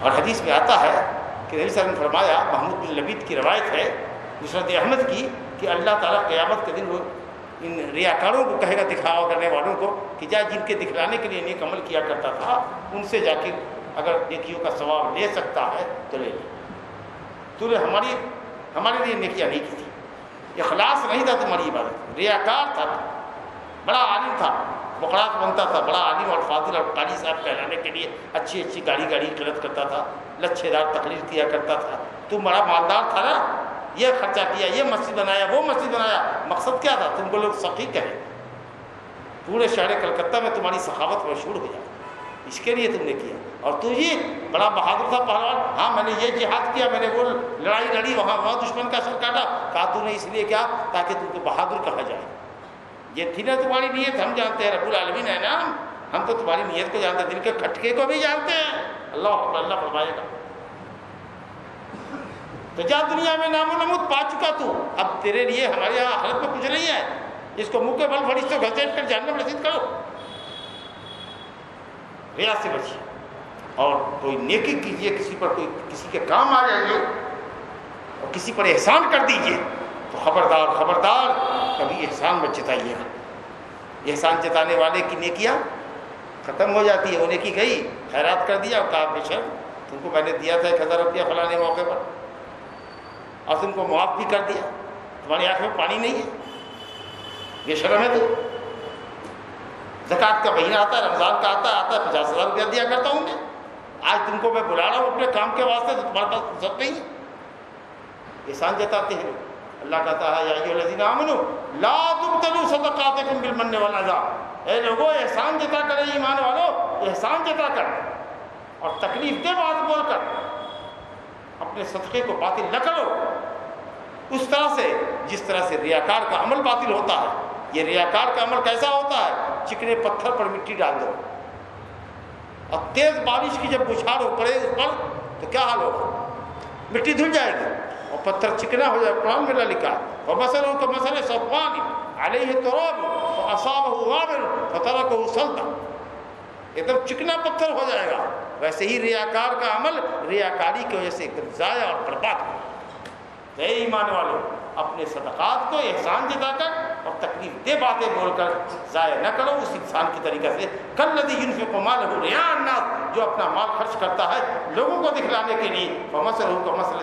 اور حدیث میں آتا ہے کہ نبی صلی اللہ علیہ وسلم نے فرمایا، محمود بن لبید کی روایت ہے، نصرت احمد کی، کہ اللہ تعالیٰ قیامت کے دن وہ ان ریاکاروں کو کہے گا دکھاوا کرنے والوں کو، کہ جا جن کے دکھلانے کے لیے نیک عمل کیا کرتا تھا، ان سے جا کے اگر نیکیوں کا ثواب لے سکتا ہے تو لے لے۔ تو نے ہماری، ہمارے لیے نیکیاں نہیں کی تھی اخلاص نہیں تھا تمہاری عبادت۔ ریاکار تھا، بڑا عالم تھا۔ بکڑات بنتا تھا، بڑا عالم اور فاضل اور قاری صاحب کہلانے کے لیے اچھی اچھی گاڑی گاڑی قلت کرتا تھا لچھے دار تقریر کیا کرتا تھا۔ تو بڑا مالدار تھا نا، یہ خرچہ کیا، یہ مسجد بنایا، وہ مسجد بنایا۔ مقصد کیا تھا؟ تم کو لوگ سخی کہیں۔ پورے شہر کلکتہ میں تمہاری سخاوت مشہور ہو جائے۔ اس کے لیے تم نے کیا۔ اور تو یہ بڑا بہادر تھا پہلوان۔ ہاں میں نے یہ جہاد کیا، میں نے وہ لڑائی لڑی، وہاں وہاں دشمن کا سر کاٹا۔ کہا، تو نے اس لیے کیا تاکہ تم کو بہادر کہا جائے۔ یہ تھی نا تمہاری نیت ہم جانتے ہیں، رب العالمین ہے نا ہم؟ تو تمہاری نیت کو جانتے ہیں دل کے کھٹکے کو بھی جانتے ہیں۔ اللہ اللہ فرمائے گا۔ تو جا دنیا میں نام و نمود پا چکا تو، اب تیرے لیے ہمارے یہاں حالت میں کچھ نہیں ہے۔ اس کو منہ کے بل بڑی سے گھسیٹ کر جاننے میں رسید کرو۔ ریا سے بچی۔ اور کوئی نیکی کیجیے کسی پر کوئی، کسی کے کام آ جائیے اور کسی پر احسان کر دیجیے تو خبردار خبردار، کبھی احسان مت جتائیے۔ گا احسان جتانے والے کی نیکیاں ختم ہو جاتی ہے وہ نیکی گئی؟ خیرات کر دیا اور کہا بے شر تم کو میں نے دیا تھا ایک ہزار روپیہ فلانے موقع پر۔ اور تم کو معاف بھی کر دیا۔ تمہاری آنکھ میں پانی نہیں ہے۔ یہ شرم ہے تو۔ زکوٰۃ کا مہینہ آتا ہے رمضان کا آتا ہے آتا ہے پچاس ہزار روپیہ دیا کرتا ہوں میں۔ آج تم کو میں بلا رہا ہوں اپنے کام کے واسطے تو تمہارے پاس فرصت نہیں ہے۔ احسان جتاتے ہیں۔ اللہ کہتا ہے، یا لذین لا تبتلوا صدقاتکم بالمن والعذا. اے لوگوں احسان جتا کر ایمان والو، احسان جتا کر اور تکلیف دے بات بول کر اپنے صدقے کو باطل نہ کرو۔ اس طرح سے، جس طرح سے ریاکار کا عمل باطل ہوتا ہے، یہ ریاکار کا عمل کیسا ہوتا ہے؟ چکنے پتھر پر مٹی ڈال دو۔ اور تیز بارش کی جب بچھار ہو پڑے اس پر، تو کیا حال ہوگا؟ مٹی دھل جائے گی۔ پتھر چکنا ہو جائے، قرآن میں لکھا ہے مسل ہو تو صفوان علیہ تو اصابہ غابر فترکہ سلطہ ایک دم چکنا پتھر ہو جائے گا۔ ویسے ہی ریاکار کا عمل، ریاکاری کی وجہ سے ایک دم ضائع اور برباد ہو ایمان والے اپنے صدقات کو احسان جتا کر اور تکلیف دے باتیں بول کر ضائع نہ کرو، اس انسان کی طریقہ سے۔ کل ندی یونف کو مال ہو الناس، جو اپنا مال خرچ کرتا ہے لوگوں کو دکھلانے کے لیے۔ وہ مسئلہ ہو کا مسئلہ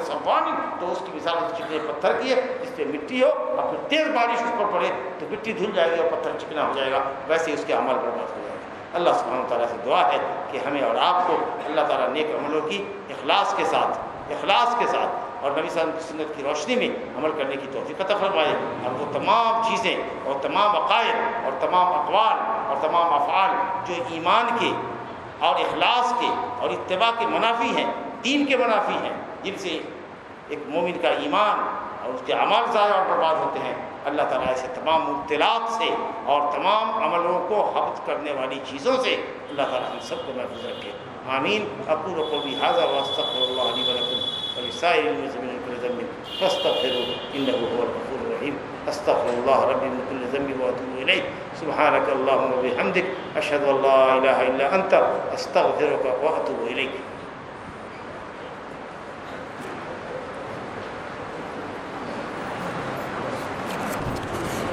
تو اس کی مثال اس چکنے پتھر کی ہے، جس پہ مٹی ہو اور پھر تیز بارش اس پر پڑے تو مٹی دھل جائے گی اور پتھر چکنا ہو جائے گا۔ ویسے اس کے عمل برباد ہو جائے گا۔ اللہ سبحانہ تعالیٰ سے دعا ہے کہ ہمیں اور آپ کو اللہ تعالیٰ نیک عملوں کی اخلاص کے ساتھ، اخلاص کے ساتھ اور نبی صلی کی سنت کی روشنی میں عمل کرنے کی توفیق عطا فرمائے اور وہ تمام چیزیں اور تمام عقائد اور تمام اقوال اور تمام افعال جو ایمان کے اور اخلاص کے اور اتباع کے منافی ہیں، دین کے منافی ہیں، جن سے ایک مومن کا ایمان اور اس کے عمل ضائع اور برباد ہوتے ہیں۔ اللہ تعالیٰ ایسے تمام مبتلاط سے اور تمام عملوں کو حبت کرنے والی چیزوں سے اللہ تعالیٰ ہم سب کو محفوظ رکھے۔ آمین۔ اپور کو بھی حاضر واسطہ اللہ علیہ ولکم سائر المسلمين من كل ذنب. فاستغفروه انه هو الغفور الرحيم. استغفر الله ربي من كل ذنب واتوب اليه سبحانك اللهم وبحمدك اشهد ان لا اله الا انت استغفرك واتوب اليك